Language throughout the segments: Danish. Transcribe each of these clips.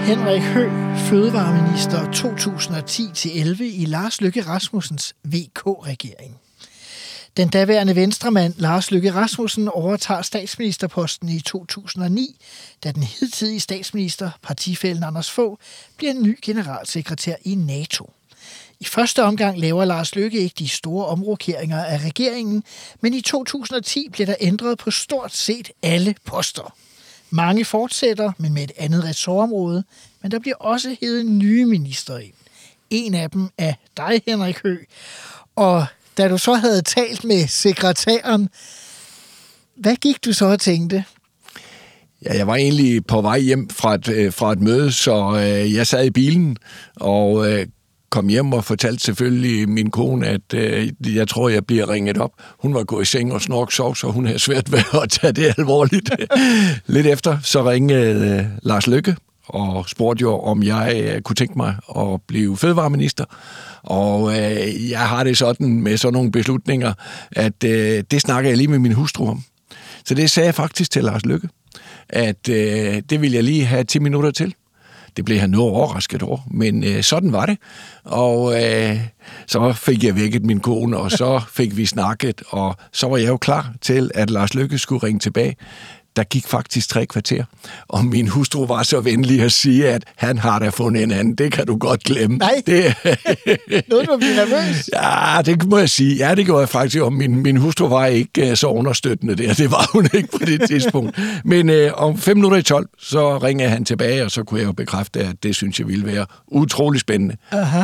Henrik Hø, fødevareminister 2010-11 i Lars Løkke Rasmussens VK-regering. Den daværende venstremand Lars Løkke Rasmussen overtager statsministerposten i 2009, da den hidtidige statsminister, partifælden Anders Fogh, bliver ny generalsekretær i NATO. I første omgang laver Lars Løkke ikke de store omrokeringer af regeringen, men i 2010 bliver der ændret på stort set alle poster. Mange fortsætter, men med et andet ressortområde, men der bliver også heddet nye minister ind. En af dem er dig, Henrik Hø. Og da du så havde talt med sekretæren, hvad gik du så og tænkte? Ja, jeg var egentlig på vej hjem fra et, øh, fra et møde, så øh, jeg sad i bilen og øh, kom hjem og fortalte selvfølgelig min kone, at øh, jeg tror, jeg bliver ringet op. Hun var gået i seng og snork sov, så hun havde svært ved at tage det alvorligt. Lidt efter, så ringede øh, Lars Lykke og spurgte jo, om jeg øh, kunne tænke mig at blive fødevareminister. Og øh, jeg har det sådan med sådan nogle beslutninger, at øh, det snakker jeg lige med min hustru om. Så det sagde jeg faktisk til Lars Lykke, at øh, det vil jeg lige have 10 minutter til. Det blev han noget overrasket over, men øh, sådan var det. Og øh, så fik jeg vækket min kone, og så fik vi snakket, og så var jeg jo klar til, at Lars Lykke skulle ringe tilbage der gik faktisk tre kvarter, og min hustru var så venlig at sige, at han har da fundet en anden. Det kan du godt glemme. Nej, det, noget du bliver nervøs. Ja, det må jeg sige. Ja, det gjorde jeg faktisk. Og min, min hustru var ikke uh, så understøttende der. Det var hun ikke på det tidspunkt. Men uh, om fem minutter i 12, så ringede han tilbage, og så kunne jeg jo bekræfte, at det synes jeg ville være utrolig spændende. Aha.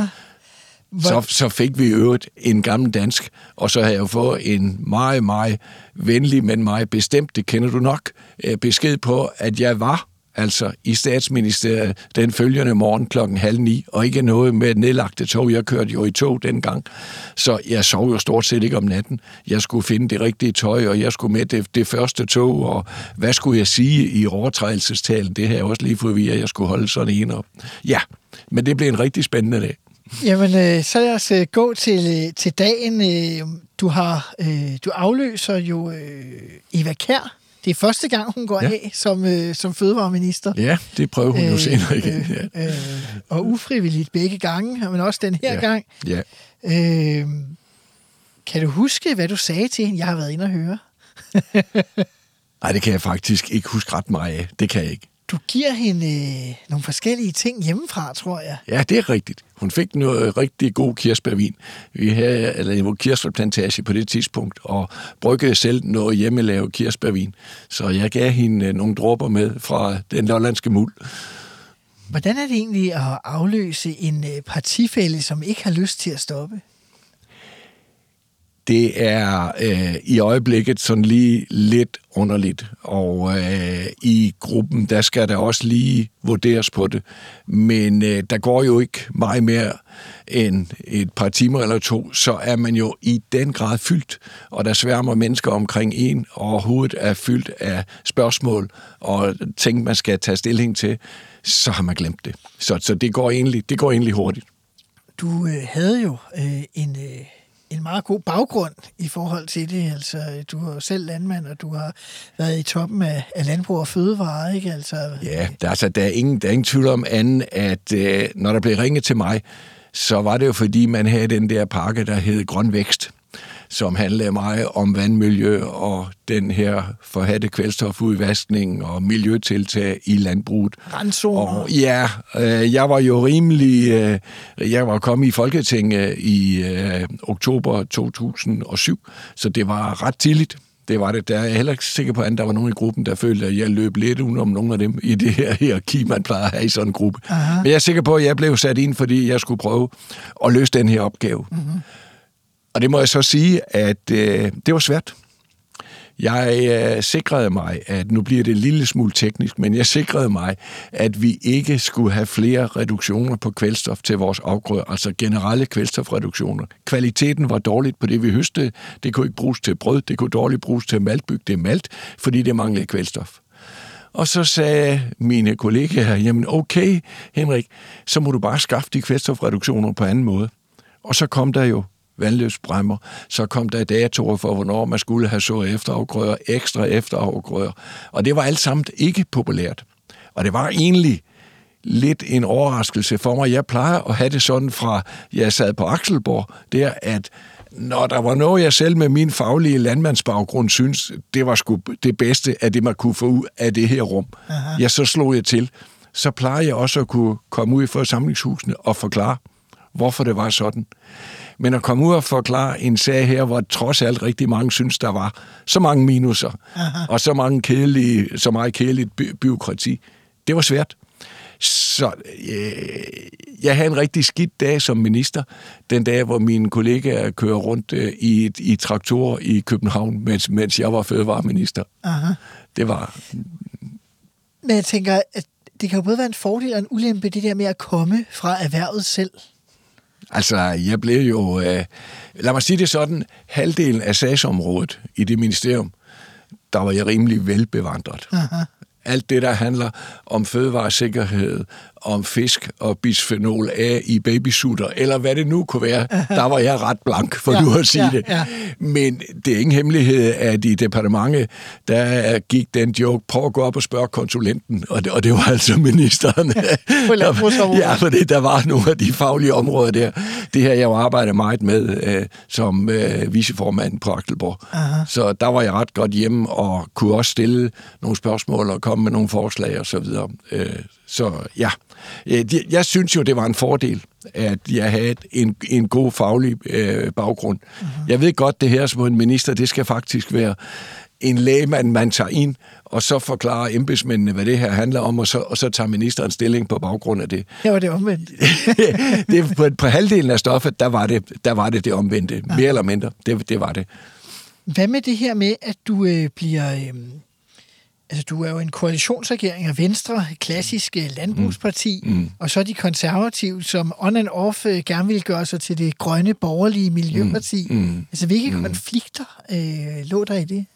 Så, så fik vi øvet en gammel dansk, og så havde jeg fået en meget, meget venlig, men meget bestemt, det kender du nok, øh, besked på, at jeg var altså i statsministeriet den følgende morgen klokken halv ni, og ikke noget med nedlagte tog. Jeg kørte jo i tog dengang, så jeg sov jo stort set ikke om natten. Jeg skulle finde det rigtige tøj, og jeg skulle med det, det første tog, og hvad skulle jeg sige i overtrædelsestalen? Det har jeg også lige fået at jeg skulle holde sådan en op. Ja, men det blev en rigtig spændende dag. Jamen, øh, så lad os øh, gå til, øh, til dagen. Øh, du har øh, du afløser jo øh, Eva Kær. Det er første gang, hun går ja. af som, øh, som fødevareminister. Ja, det prøver hun øh, jo senere igen. Ja. Øh, øh, og ufrivilligt begge gange, men også den her ja. gang. Ja. Øh, kan du huske, hvad du sagde til hende? Jeg har været inde og høre. Nej, det kan jeg faktisk ikke huske ret meget af. Det kan jeg ikke. Du giver hende øh, nogle forskellige ting hjemmefra, tror jeg. Ja, det er rigtigt. Hun fik noget rigtig god kirsebærvin. Vi havde eller en kirsebærplantage på det tidspunkt, og bryggede selv noget hjemmelavet kirsebærvin. Så jeg gav hende øh, nogle dråber med fra den lollandske muld. Hvordan er det egentlig at afløse en øh, partifælde, som ikke har lyst til at stoppe? Det er øh, i øjeblikket sådan lige lidt underligt, og øh, i gruppen, der skal der også lige vurderes på det. Men øh, der går jo ikke meget mere end et par timer eller to, så er man jo i den grad fyldt, og der sværmer mennesker omkring en, og hovedet er fyldt af spørgsmål og ting, man skal tage stilling til, så har man glemt det. Så, så det, går egentlig, det går egentlig hurtigt. Du øh, havde jo øh, en... Øh en meget god baggrund i forhold til det. Altså, du er selv landmand, og du har været i toppen af, af landbrug og fødevare, ikke? Altså, ja, der, altså, der, er ingen, der er ingen tvivl om anden, at øh, når der blev ringet til mig, så var det jo fordi, man havde den der pakke, der hed Grøn Vækst som handler meget om vandmiljø og den her forhatte kvælstofudvaskning og miljøtiltag i landbruget. Randzoner. Ja, øh, jeg var jo rimelig... Øh, jeg var kommet i Folketinget i øh, oktober 2007, så det var ret tidligt. Det var det. Der er jeg heller ikke sikker på, at der var nogen i gruppen, der følte, at jeg løb lidt om nogle af dem i det her hierarki, man plejer at have i sådan en gruppe. Aha. Men jeg er sikker på, at jeg blev sat ind, fordi jeg skulle prøve at løse den her opgave. Mm-hmm. Og det må jeg så sige, at øh, det var svært. Jeg øh, sikrede mig, at nu bliver det en lille smule teknisk, men jeg sikrede mig, at vi ikke skulle have flere reduktioner på kvælstof til vores afgrøder, altså generelle kvælstofreduktioner. Kvaliteten var dårligt på det, vi høstede. Det kunne ikke bruges til brød, det kunne dårligt bruges til maltbyg, det malt, fordi det manglede kvælstof. Og så sagde mine kollegaer, jamen okay, Henrik, så må du bare skaffe de kvælstofreduktioner på anden måde. Og så kom der jo vandløbsbremmer. Så kom der datoer for, hvornår man skulle have så efterafgrøder, ekstra efterafgrøder. Og det var alt sammen ikke populært. Og det var egentlig lidt en overraskelse for mig. Jeg plejer at have det sådan fra, jeg sad på Akselborg, det er, at når der var noget, jeg selv med min faglige landmandsbaggrund synes, det var sgu det bedste af det, man kunne få ud af det her rum, Aha. ja, så slog jeg til. Så plejer jeg også at kunne komme ud i forsamlingshusene og forklare, hvorfor det var sådan. Men at komme ud og forklare en sag her, hvor trods alt rigtig mange synes, der var så mange minuser, Aha. og så, mange kedelige, så meget kedeligt by- byråkrati, det var svært. Så øh, jeg havde en rigtig skidt dag som minister, den dag, hvor mine kollegaer kører rundt øh, i, i traktorer i København, mens, mens jeg var fødevareminister. Aha. Det var... Men jeg tænker, at det kan jo både være en fordel og en ulempe, det der med at komme fra erhvervet selv. Altså, jeg blev jo, øh, lad mig sige det sådan, halvdelen af sagsområdet i det ministerium, der var jeg rimelig velbevandret. Aha. Alt det, der handler om fødevaresikkerhed, om fisk og bisfenol A i babysutter, eller hvad det nu kunne være, der var jeg ret blank, for ja, du at sige ja, det. Ja. Men det er ingen hemmelighed, at i departementet, der gik den joke, på at gå op og spørge konsulenten, og det, og det var altså ministeren. der, ja, for det, der var nogle af de faglige områder der. Det her, jeg arbejder meget med øh, som øh, viceformand på Aktelborg. Aha. Så der var jeg ret godt hjemme, og kunne også stille nogle spørgsmål og komme med nogle forslag og så videre. Øh, så ja, øh, jeg synes jo, det var en fordel, at jeg havde en, en god faglig øh, baggrund. Uh-huh. Jeg ved godt, det her som en minister, det skal faktisk være en lægemand, man tager ind, og så forklarer embedsmændene, hvad det her handler om, og så, og så tager ministeren stilling på baggrund af det. Ja, var det omvendt. det, på, på halvdelen af stoffet, der var det der var det, det omvendte. Mere eller mindre, det, det var det. Hvad med det her med, at du øh, bliver... Øh Altså, du er jo en koalitionsregering af Venstre, klassisk landbrugsparti, mm. Mm. og så de konservative, som on and off øh, gerne vil gøre sig til det grønne, borgerlige miljøparti. Mm. Mm. Altså, hvilke mm. konflikter øh, lå der i det?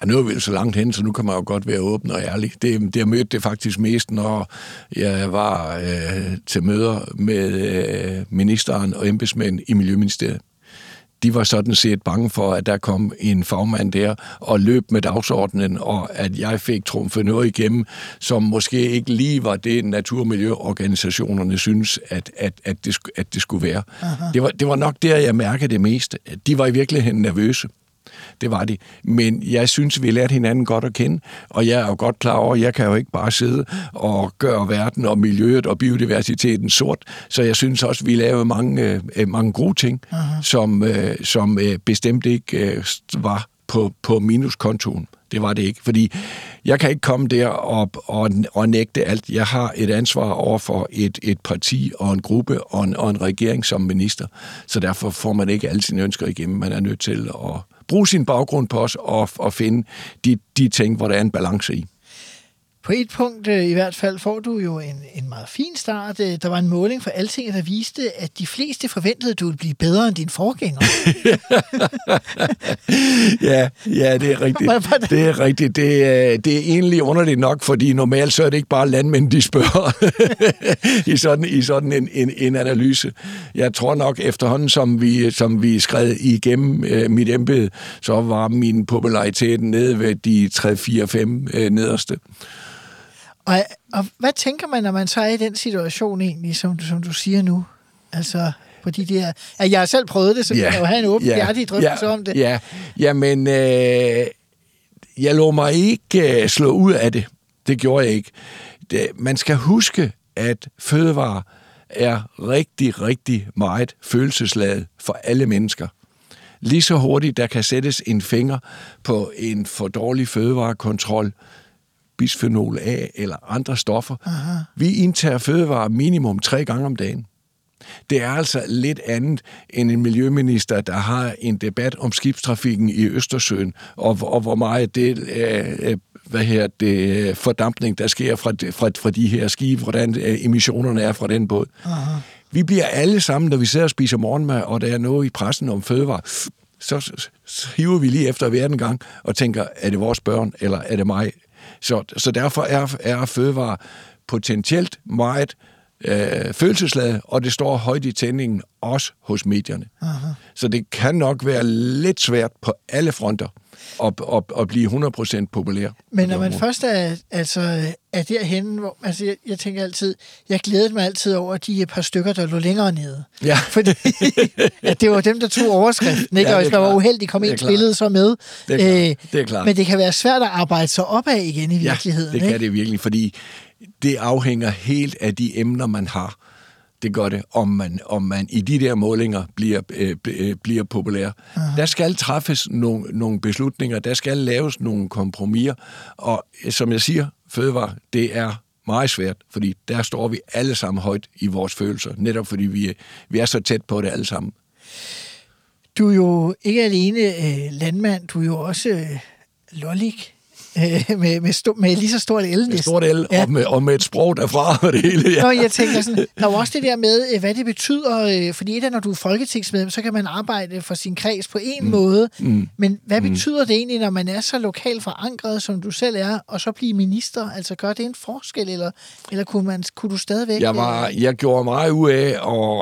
Ja, nu er vi jo så langt hen, så nu kan man jo godt være åben og ærlig. Det, det jeg mødte det faktisk mest, når jeg var øh, til møder med øh, ministeren og embedsmænd i Miljøministeriet de var sådan set bange for, at der kom en fagmand der og løb med dagsordenen, og at jeg fik trumfet noget igennem, som måske ikke lige var det, naturmiljøorganisationerne synes, at, at, at, det, at det skulle være. Det var, det var nok der, jeg mærkede det mest. De var i virkeligheden nervøse. Det var de. Men jeg synes, vi lærte hinanden godt at kende, og jeg er jo godt klar over, at jeg kan jo ikke bare sidde og gøre verden og miljøet og biodiversiteten sort, så jeg synes også, vi lavede mange, øh, mange gode ting, uh-huh. som, øh, som øh, bestemt ikke var på, på minuskontoen. Det var det ikke, fordi jeg kan ikke komme der og, og, og nægte alt. Jeg har et ansvar over for et, et parti og en gruppe og en, og en regering som minister, så derfor får man ikke alle sine ønsker igennem. Man er nødt til at bruge sin baggrund på os og, og finde de, de ting, hvor der er en balance i. På et punkt øh, i hvert fald får du jo en, en meget fin start. Øh, der var en måling for Alting, der viste, at de fleste forventede, at du ville blive bedre end din forgænger. ja, ja, det er rigtigt. Det er rigtigt. Det er, det er egentlig underligt nok, fordi normalt så er det ikke bare landmænd, de spørger i sådan, i sådan en, en, en analyse. Jeg tror nok efterhånden, som vi, som vi skred igennem øh, mit embede, så var min popularitet nede ved de 3-4-5 øh, nederste. Og, og hvad tænker man, når man så er i den situation egentlig, som, som du siger nu? Altså, fordi det er, at jeg har selv prøvet det, så ja, jeg kan jo have en åben ja, hjertig drøftelse ja, om det. Ja, ja men øh, jeg lå mig ikke øh, slå ud af det. Det gjorde jeg ikke. Det, man skal huske, at fødevare er rigtig, rigtig meget følelsesladet for alle mennesker. Lige så hurtigt, der kan sættes en finger på en for dårlig fødevarekontrol, bisphenol A eller andre stoffer. Aha. Vi indtager fødevarer minimum tre gange om dagen. Det er altså lidt andet end en miljøminister, der har en debat om skibstrafikken i Østersøen, og, og hvor meget det, øh, hvad her, det fordampning, der sker fra, fra, fra de her skibe, hvordan øh, emissionerne er fra den båd. Aha. Vi bliver alle sammen, når vi sidder og spiser morgenmad, og der er noget i pressen om fødevare, så hiver vi lige efter hver gang og tænker, er det vores børn, eller er det mig? Så, så derfor er, er fødevare potentielt meget øh, følelsesladet, og det står højt i tændingen, også hos medierne. Aha. Så det kan nok være lidt svært på alle fronter at, at, at blive 100% populær. Men når man først er, altså, er derhen, hvor, altså jeg, jeg tænker altid, jeg glædede mig altid over de par stykker, der lå længere nede. Ja. Fordi at det var dem, der tog overskriften, ikke? Ja, og hvis man var uheldig, kom klart. billede så med. Det er klart. Øh, Det er klart. Men det kan være svært at arbejde sig opad igen i virkeligheden. Ja, det kan ikke? det virkelig, fordi det afhænger helt af de emner, man har. Det gør det, om man, om man i de der målinger bliver, øh, øh, bliver populær. Der skal træffes nogle, nogle beslutninger, der skal laves nogle kompromiser, og som jeg siger, fødevare, det er meget svært, fordi der står vi alle sammen højt i vores følelser, netop fordi vi, vi er så tæt på det alle sammen. Du er jo ikke alene øh, landmand, du er jo også øh, lollik. Øh, med, med, sto- med lige så stort Med næsten. stort el, Ja. og, med, og med et sprog derfra og det hele. Ja. Nå, jeg tænker sådan, der er også det der med, øh, hvad det betyder, øh, fordi et er, når du er folketingsmedlem, så kan man arbejde for sin kreds på en mm. måde, mm. men hvad betyder det egentlig, når man er så lokalt forankret, som du selv er, og så blive minister? Altså, gør det en forskel, eller, eller kunne, man, kunne du stadigvæk... Jeg, var, øh, jeg gjorde meget ud af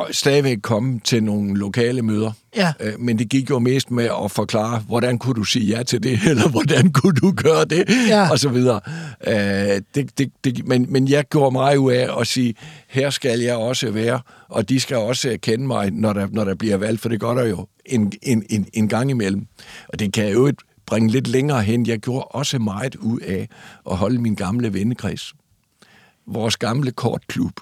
at stadigvæk komme til nogle lokale møder. Ja. Øh, Men det gik jo mest med at forklare, hvordan kunne du sige ja til det, eller hvordan kunne du gøre det, Ja. og så videre. Øh, Det, det, det, men, men jeg gjorde meget ud af at sige, her skal jeg også være, og de skal også kende mig, når der, når der bliver valgt, for det gør der jo en, en, en, en gang imellem. Og det kan jeg jo bringe lidt længere hen. Jeg gjorde også meget ud af at holde min gamle vennekreds vores gamle kortklub,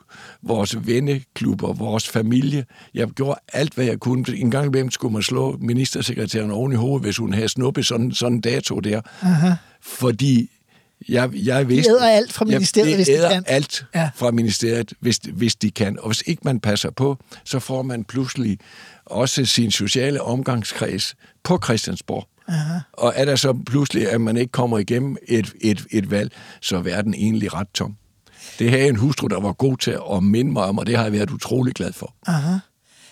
vores venneklubber, vores familie. Jeg gjorde alt, hvad jeg kunne. En gang imellem skulle man slå ministersekretæren oven i hovedet, hvis hun havde snuppet sådan, sådan en dato der. Aha. Fordi jeg, jeg vidste... æder alt fra ministeriet, jeg, hvis de kan. alt ja. fra ministeriet, hvis, hvis de kan. Og hvis ikke man passer på, så får man pludselig også sin sociale omgangskreds på Christiansborg. Aha. Og er der så pludselig, at man ikke kommer igennem et, et, et valg, så er verden egentlig ret tom. Det havde en hustru, der var god til at minde mig om, og det har jeg været utrolig glad for. Aha.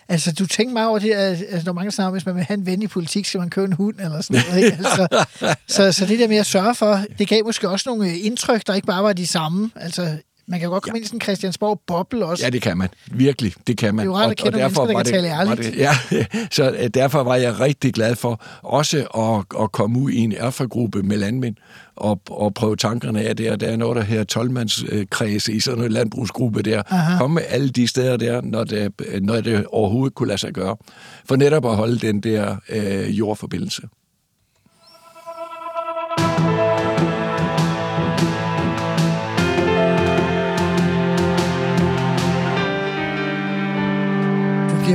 Altså, du tænker meget over det, at altså, er mange snakker hvis man vil have en ven i politik, skal man købe en hund eller sådan noget. Ikke? Altså, så, så det der med at sørge for, det gav måske også nogle indtryk, der ikke bare var de samme. Altså, man kan godt komme ja. ind i sådan en Christiansborg-boble også. Ja, det kan man. Virkelig, det kan man. Det er jo rart at kende nogle mennesker, der var kan tale ærligt. Det, ja, så øh, derfor var jeg rigtig glad for også at, at komme ud i en erfagruppe med landmænd og, og prøve tankerne af der. Der er noget, der her 12-mandskreds i sådan en landbrugsgruppe der. Aha. Komme alle de steder der, når det, når det overhovedet kunne lade sig gøre. For netop at holde den der øh, jordforbindelse.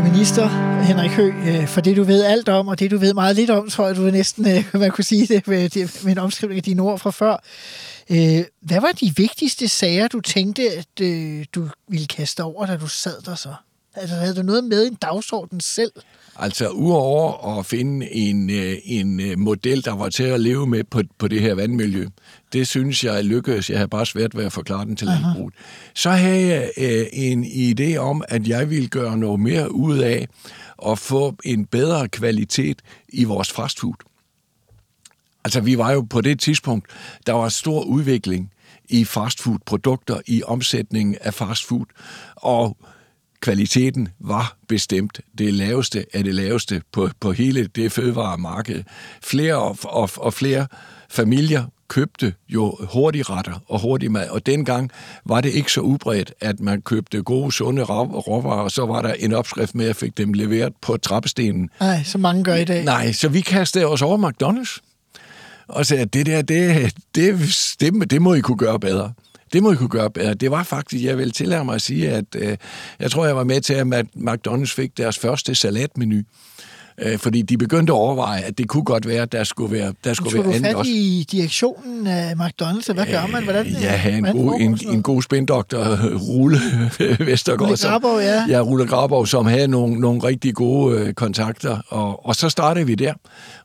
Bliver minister, Henrik Høgh, øh, for det du ved alt om, og det du ved meget lidt om, tror jeg, du vil næsten, øh, man kunne sige det med, det- med en omskrivning af dine ord fra før. Hvad var de vigtigste sager, du tænkte, at du ville kaste over, da du sad der så? Altså, havde du noget med i en dagsorden selv? Altså, udover at finde en, en model, der var til at leve med på, på det her vandmiljø, det synes jeg lykkedes. Jeg havde bare svært ved at forklare den til landbruget. Så havde jeg øh, en idé om, at jeg ville gøre noget mere ud af at få en bedre kvalitet i vores fastfood. Altså, vi var jo på det tidspunkt, der var stor udvikling i fastfood-produkter, i omsætningen af fastfood, og kvaliteten var bestemt det laveste af det laveste på, på hele det fødevaremarked. Flere og, og, og flere familier købte jo hurtigretter og hurtig mad, og dengang var det ikke så udbredt, at man købte gode, sunde råvarer, og så var der en opskrift med, at jeg fik dem leveret på trappestenen. Nej, så mange gør i dag. Nej, så vi kastede os over McDonald's og sagde, at det der, det, det, det, det må I kunne gøre bedre. Det må I kunne gøre bedre. Det var faktisk, jeg vil tillade mig at sige, at øh, jeg tror, jeg var med til, at McDonald's fik deres første salatmenu. Øh, fordi de begyndte at overveje, at det kunne godt være, at der skulle være, der skulle være andet også. i direktionen af McDonald's, hvad gør man? Hvordan, Ja, have en god, en, en god spindoktor, Rulle Vestergaard. Rulle som- Grabov, ja. Ja, Rulle Grabov, som havde nogle, nogle rigtig gode øh, kontakter. Og, og så startede vi der.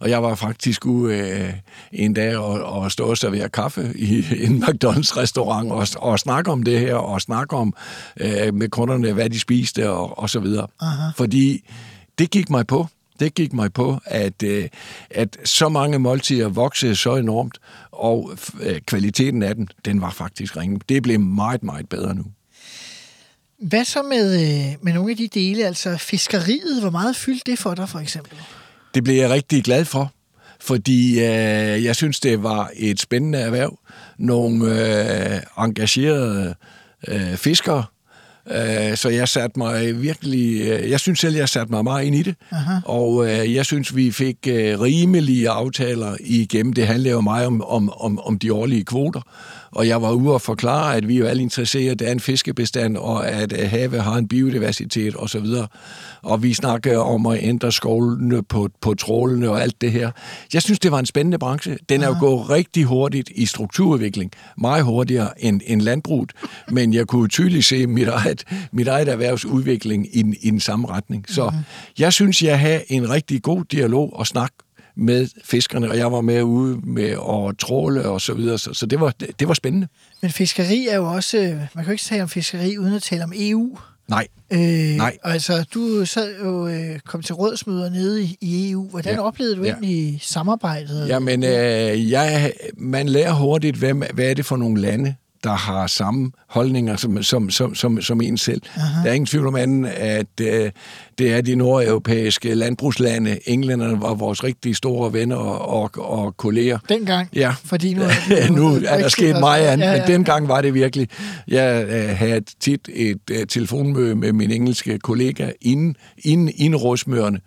Og jeg var faktisk ude øh, en dag og, og stå og servere kaffe i en McDonald's-restaurant og, og snakke om det her, og snakke om øh, med kunderne, hvad de spiste og, og så videre. Aha. Fordi det gik mig på. Det gik mig på, at, øh, at så mange måltider voksede så enormt, og øh, kvaliteten af den, den var faktisk ringe. Det blev meget, meget bedre nu. Hvad så med, øh, med nogle af de dele, altså fiskeriet, hvor meget fyldte det for dig for eksempel? Det blev jeg rigtig glad for. fordi øh, jeg synes, det var et spændende erhverv. Nogle øh, engagerede øh, fiskere, Øh, så jeg satte mig virkelig, øh, jeg synes selv, jeg satte mig meget ind i det, Aha. og øh, jeg synes, vi fik rimelige aftaler igennem. Det handler jo meget om, om, om, om de årlige kvoter, og jeg var ude og forklare, at vi er jo alle interesseret af en fiskebestand, og at havet har en biodiversitet osv. Og vi snakker om at ændre skovlene på, på trålene og alt det her. Jeg synes, det var en spændende branche. Den er jo gået rigtig hurtigt i strukturudvikling. Meget hurtigere end, end landbruget. Men jeg kunne tydeligt se mit eget, mit eget erhvervsudvikling i, i den samme retning. Så mm-hmm. jeg synes, jeg har en rigtig god dialog og snak med fiskerne, og jeg var med ude med at tråle og så videre, så, så det, var, det, det var spændende. Men fiskeri er jo også, man kan jo ikke tale om fiskeri uden at tale om EU. Nej. Øh, Nej. Altså, du sad jo øh, kom til rådsmøder nede i, i EU. Hvordan ja. oplevede du ja. egentlig samarbejdet? Jamen, øh, jeg, man lærer hurtigt, hvem, hvad er det for nogle lande, der har samme holdninger som, som, som, som, som en selv. Aha. Der er ingen tvivl om anden, at øh, det er de nordeuropæiske landbrugslande. Englænderne var vores rigtig store venner og, og, og kolleger. Dengang? Ja. Fordi nu er, det nu er der sket meget andet, ja, ja. men dengang var det virkelig. Jeg øh, havde tit et øh, telefonmøde med min engelske kollega inden, inden, inden rådsmøderne.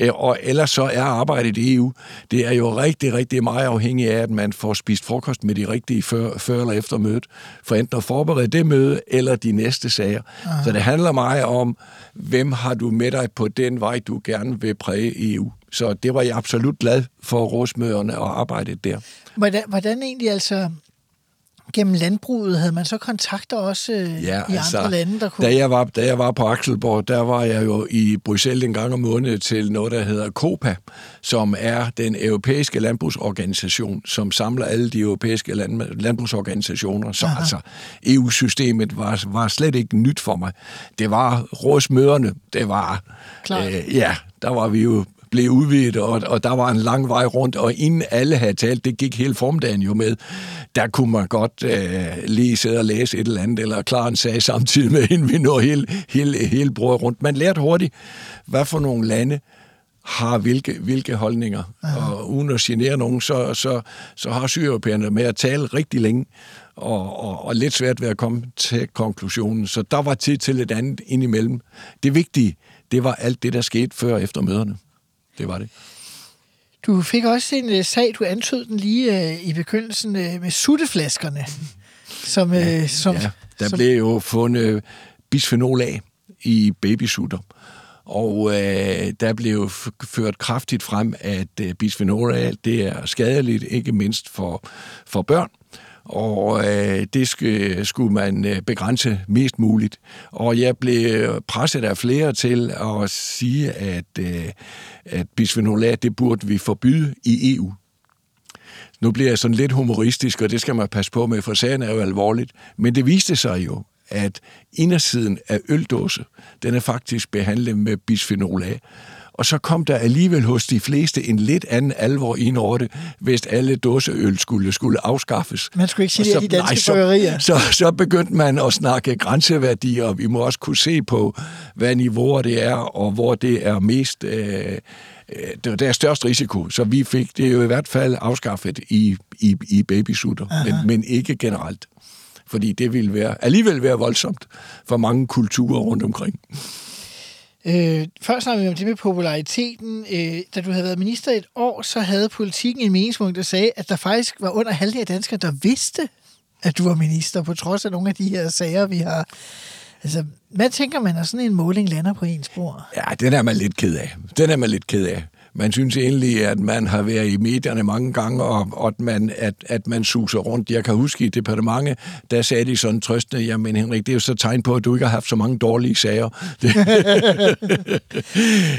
Øh, og ellers så er arbejdet i EU, det er jo rigtig, rigtig meget afhængigt af, at man får spist frokost med de rigtige før, før eller efter mødet, for enten at forberede det møde eller de næste sager. Aha. Så det handler meget om, hvem har du med dig på den vej, du gerne vil præge EU. Så det var jeg absolut glad for rådsmøderne og arbejdet der. Hvordan, hvordan egentlig altså, gennem landbruget, havde man så kontakter også øh, ja, i altså, andre lande, der kunne... Da jeg, var, da jeg var på Akselborg, der var jeg jo i Bruxelles en gang om måneden til noget, der hedder COPA, som er den europæiske landbrugsorganisation, som samler alle de europæiske land, landbrugsorganisationer. Så Aha. altså, EU-systemet var, var slet ikke nyt for mig. Det var rådsmøderne, det var... Øh, ja, der var vi jo blev udvidet, og, og der var en lang vej rundt, og inden alle havde talt, det gik hele formdagen jo med, der kunne man godt øh, lige sidde og læse et eller andet, eller klare en sag samtidig med, inden vi når hele, hele, hele brødet rundt. Man lærte hurtigt, hvad for nogle lande har hvilke, hvilke holdninger. Aha. Og uden at genere nogen, så, så, så har sydeuropæerne med at tale rigtig længe, og, og, og lidt svært ved at komme til konklusionen. Så der var tid til et andet indimellem. Det vigtige, det var alt det, der skete før og efter møderne. Det var det. Du fik også en uh, sag, du antød den lige uh, i begyndelsen uh, med sutteflaskerne. Som, uh, ja, som, ja, der som... blev jo fundet bisphenol A i babysutter. Og øh, der blev ført kraftigt frem, at øh, bisphenol A det er skadeligt, ikke mindst for, for børn og øh, det sk- øh, skulle man øh, begrænse mest muligt. Og jeg blev presset af flere til at sige, at, øh, at bisphenol A, det burde vi forbyde i EU. Nu bliver jeg sådan lidt humoristisk, og det skal man passe på med, for sagen er jo alvorligt. Men det viste sig jo, at indersiden af øldåse, den er faktisk behandlet med bisphenol A. Og så kom der alligevel hos de fleste en lidt anden alvor ind over det, hvis alle dåseøl skulle, skulle afskaffes. Man skulle ikke sige det de danske nej, så, så, så begyndte man at snakke grænseværdier, og vi må også kunne se på, hvad niveauer det er, og hvor det er mest... Øh, det er størst risiko, så vi fik det jo i hvert fald afskaffet i, i, i babysutter, men, men ikke generelt. Fordi det ville være, alligevel være voldsomt for mange kulturer rundt omkring. Øh, før snakkede vi om det med populariteten. Øh, da du havde været minister et år, så havde politikken en meningsmåling, der sagde, at der faktisk var under halvdelen af danskere, der vidste, at du var minister, på trods af nogle af de her sager, vi har. Altså, hvad tænker man, når sådan en måling lander på ens spor? Ja, den er man lidt ked af. Den er man lidt ked af man synes egentlig, at man har været i medierne mange gange, og, og at, man, at, at man suser rundt. Jeg kan huske i departementet, der sagde de sådan trøstende, jamen Henrik, det er jo så tegn på, at du ikke har haft så mange dårlige sager.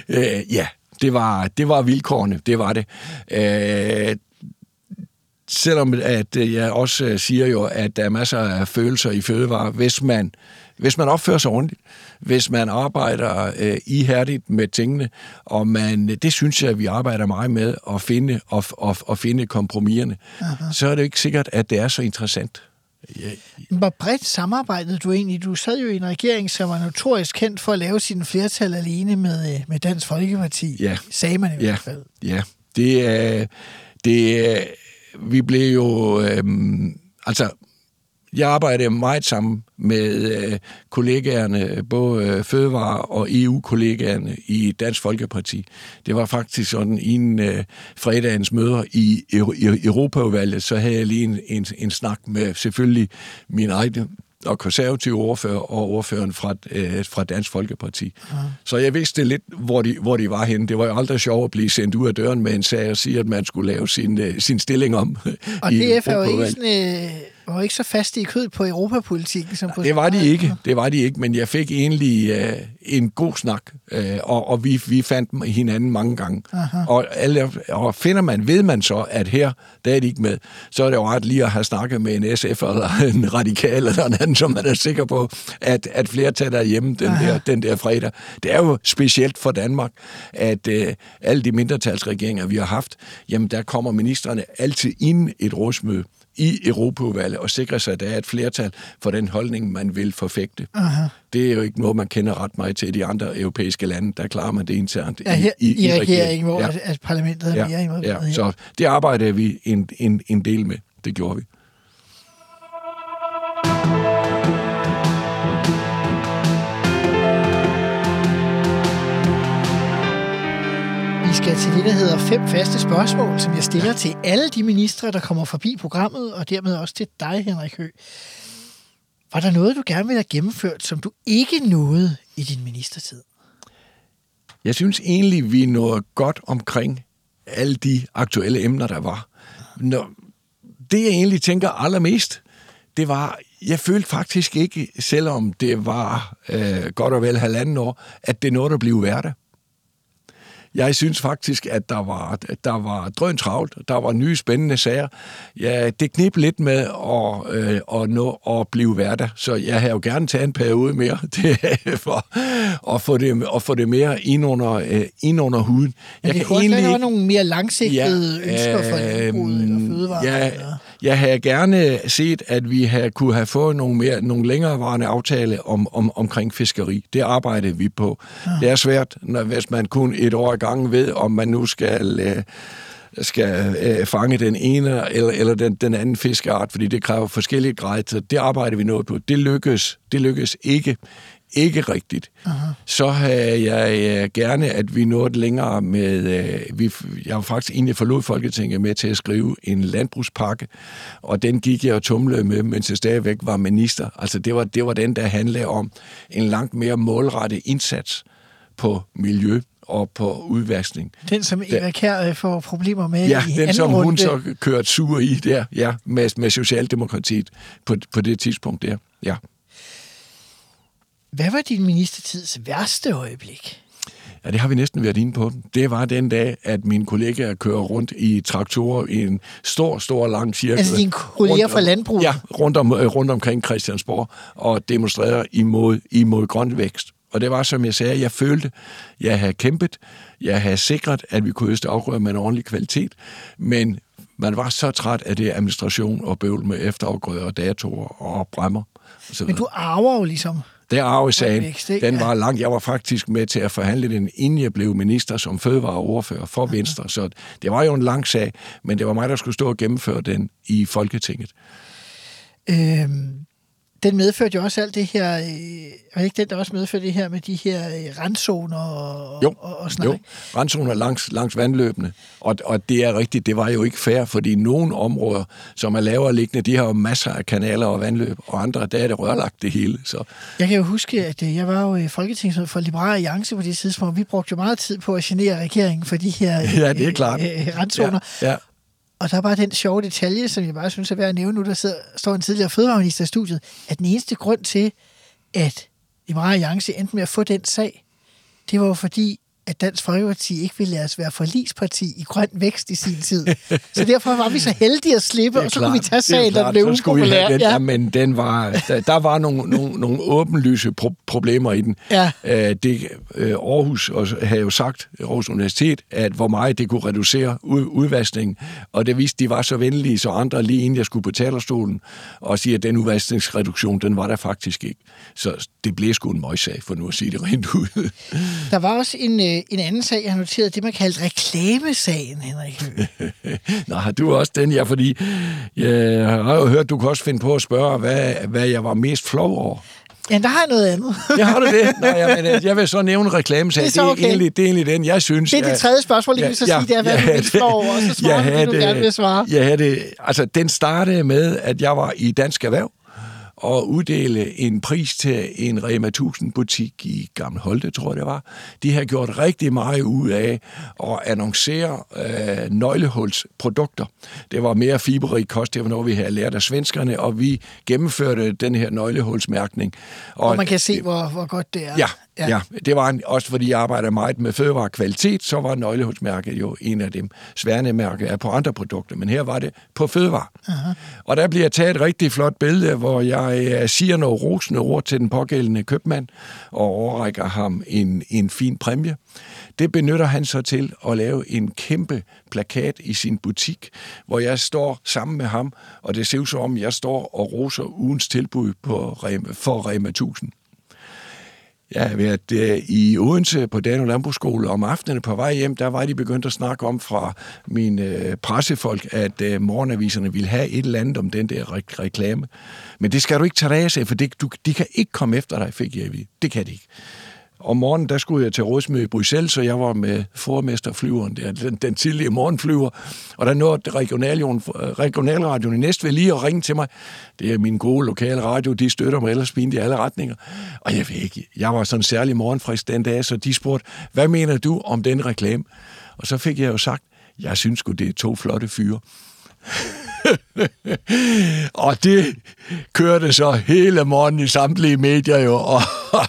øh, ja, det var, det var vilkårene, det var det. Øh, selvom at øh, jeg også øh, siger jo, at der er masser af følelser i fødevare, hvis man, hvis man opfører sig ordentligt, hvis man arbejder øh, ihærdigt med tingene, og man, det synes jeg, at vi arbejder meget med at finde, og, og, og finde kompromiserne, Aha. så er det ikke sikkert, at det er så interessant. Ja. Hvor bredt samarbejdede du egentlig? Du sad jo i en regering, som var notorisk kendt for at lave sin flertal alene med, øh, med Dansk Folkeparti. Ja. Sagde man i ja. hvert fald. Ja, Det er... Det er vi blev jo... Øh, altså, jeg arbejdede meget sammen med øh, kollegaerne, både øh, Fødevare- og EU-kollegaerne i Dansk Folkeparti. Det var faktisk sådan, en øh, fredagens møder i, i, i Europaudvalget, så havde jeg lige en, en, en snak med selvfølgelig min egen og konservative ordfører og ordføreren fra, øh, fra Dansk Folkeparti. Ja. Så jeg vidste lidt, hvor de, hvor de var henne. Det var jo aldrig sjovt at blive sendt ud af døren med en sag og sige, at man skulle lave sin, øh, sin stilling om. Og DF er jo ikke sådan... Øh var ikke så fast i kød på europapolitikken som på Det var de ikke, det var de ikke, men jeg fik egentlig uh, en god snak, uh, og, og vi, vi fandt hinanden mange gange. Og, alle, og finder man, ved man så, at her, der er de ikke med, så er det jo ret lige at have snakket med en SF eller en radikal eller en anden, som man er sikker på, at, at flertallet er hjemme den der, den der fredag. Det er jo specielt for Danmark, at uh, alle de mindretalsregeringer, vi har haft, jamen der kommer ministerne altid ind et rådsmøde i Europaudvalget og sikre sig, at der er et flertal for den holdning, man vil forfægte. Aha. Det er jo ikke noget, man kender ret meget til i de andre europæiske lande. Der klarer man det internt ja, her, i, i, i regeringen, hvor ja. at parlamentet er ja, mere involveret. Ja, så det arbejder vi en, en, en del med. Det gjorde vi. Skal til det, der hedder fem faste spørgsmål, som jeg stiller til alle de ministre, der kommer forbi programmet, og dermed også til dig, Henrik Hø. Var der noget, du gerne ville have gennemført, som du ikke nåede i din ministertid? Jeg synes egentlig, vi nåede godt omkring alle de aktuelle emner, der var. Når, det, jeg egentlig tænker allermest, det var, jeg følte faktisk ikke, selvom det var øh, godt og vel halvanden år, at det nåede at blive hverdag. Jeg synes faktisk, at der var, der var drøn travlt, der var nye spændende sager. Ja, det knip lidt med at, øh, at, nå at blive hverdag, så jeg har jo gerne taget en periode mere det, for at få det, at få det mere ind under, øh, ind under huden. Men det også egentlig... være nogle mere langsigtede ja, ønsker for landbruget eller øhm, fødevare. Ja, eller? Jeg havde gerne set, at vi havde, kunne have fået nogle, mere, nogle længerevarende aftale om, om, omkring fiskeri. Det arbejdede vi på. Ja. Det er svært, når, hvis man kun et år i gang ved, om man nu skal... Øh, skal øh, fange den ene eller, eller den, den anden fiskeart, fordi det kræver forskellige grad, så det arbejder vi noget på. Det lykkes, det lykkes ikke ikke rigtigt, Aha. så havde jeg øh, gerne, at vi nåede længere med... Øh, vi, jeg var faktisk egentlig forlod Folketinget med til at skrive en landbrugspakke, og den gik jeg og tumlede med, mens jeg stadigvæk var minister. Altså det var, det var den, der handlede om en langt mere målrettet indsats på miljø og på udvaskning. Den, som Eva Kjær øh, får problemer med ja, i den, som runde. hun så kørte sur i der, ja, med, med Socialdemokratiet på, på det tidspunkt der, ja. Hvad var din ministertids værste øjeblik? Ja, det har vi næsten været inde på. Det var den dag, at mine kollegaer kører rundt i traktorer i en stor, stor, lang cirkel. Altså dine kolleger rundt, fra landbruget? Ja, rundt, om, øh, rundt omkring Christiansborg og demonstrerer imod, imod grøn vækst. Og det var, som jeg sagde, jeg følte, jeg havde kæmpet, jeg havde sikret, at vi kunne øste afgrøder med en ordentlig kvalitet, men man var så træt af det administration og bøvl med efterafgrøder og datorer og bremmer. Men du arver jo ligesom der arvesagen, den var lang. Jeg var faktisk med til at forhandle den, inden jeg blev minister som fødevareordfører for Venstre. Så det var jo en lang sag, men det var mig, der skulle stå og gennemføre den i Folketinget. Øhm, den medførte jo også alt det her, øh, ikke den, der også medførte det her med de her øh, randzoner og, jo, og, og sådan Jo, randzoner langs, langs vandløbene. Og, og det er rigtigt, det var jo ikke fair, fordi nogle områder, som er lavere liggende, de har jo masser af kanaler og vandløb, og andre, der er det rørlagt det hele. Så. Jeg kan jo huske, at øh, jeg var jo i Folketinget for Liberale Alliance på det tidspunkt, vi brugte jo meget tid på at genere regeringen for de her ja, det er klart. Øh, randzoner. Ja, ja. Og der er bare den sjove detalje, som jeg bare synes er værd at nævne nu, der sidder, står en tidligere fødevareminister i studiet, at den eneste grund til, at Liberale Alliance endte med at få den sag, det var jo fordi, at Dansk Folkeparti ikke ville lade os være forlisparti i grøn vækst i sin tid. Så derfor var vi så heldige at slippe, og så klart, kunne vi tage sagen, der blev upopulær. Den, ja. men den var, der, der var nogle, nogle, nogle åbenlyse pro- problemer i den. Ja. Uh, det, uh, Aarhus havde jo sagt, Aarhus Universitet, at hvor meget det kunne reducere ud, udvaskningen, og det viste, de var så venlige, så andre lige inden jeg skulle på talerstolen, og sige, at den udvaskningsreduktion, den var der faktisk ikke. Så det blev sgu en møgssag, for nu at sige det rent ud. Der var også en, øh, en anden sag, jeg har noteret, det man kalder reklamesagen, Henrik. Nej, du er også den, ja, fordi jeg har jo hørt, du kan også finde på at spørge, hvad, hvad jeg var mest flov over. Ja, der har jeg noget andet. Ja, har du det? Nej, jeg, men, jeg vil så nævne reklamesag. Det er så Det okay. er, egentlig, det er egentlig den, jeg synes... Det er det at- tredje spørgsmål, lige vil så sige, det er, hvad jeg du vil slå over, og så svarer jeg du det, du det- gerne vil svare. Jeg havde det, altså, den startede med, at jeg var i Dansk Erhverv og uddele en pris til en Rema 1000 butik i Gamle Holte, tror jeg det var. De har gjort rigtig meget ud af at annoncere øh, nøglehulsprodukter. Det var mere fiberrig kost, det var noget, vi havde lært af svenskerne, og vi gennemførte den her nøglehulsmærkning. Og man kan se, hvor, hvor godt det er. Ja, ja. ja, det var en, også fordi jeg arbejder meget med fødevarekvalitet, så var nøglehulsmærket jo en af dem. Sværne mærke er på andre produkter, men her var det på fødevare. Uh-huh. Og der bliver taget et rigtig flot billede, hvor jeg øh, siger noget rosende ord til den pågældende købmand, og overrækker ham en, en fin præmie. Det benytter han så til at lave en kæmpe plakat i sin butik, hvor jeg står sammen med ham, og det ser ud som om, jeg står og roser ugens tilbud på for Rema 1000. Jeg har været øh, i Odense på Dano Landbrugsskole om aftenen på vej hjem. Der var de begyndt at snakke om fra mine øh, pressefolk, at øh, morgenaviserne ville have et eller andet om den der re- reklame. Men det skal du ikke tage dig af, for det, du, de kan ikke komme efter dig, fik jeg at vide. Det kan de ikke. Om morgenen, der skulle jeg til rådsmøde i Bruxelles, så jeg var med formesterflyveren, der, den, den tidlige morgenflyver, og der nåede regionalradioen, regionalradioen i Næstved lige at ringe til mig. Det er min gode lokale radio, de støtter mig ellers fint i alle retninger. Og jeg ved ikke, jeg var sådan særlig morgenfrisk den dag, så de spurgte, hvad mener du om den reklame? Og så fik jeg jo sagt, jeg synes godt det er to flotte fyre. og det kørte så hele morgenen i samtlige medier jo, og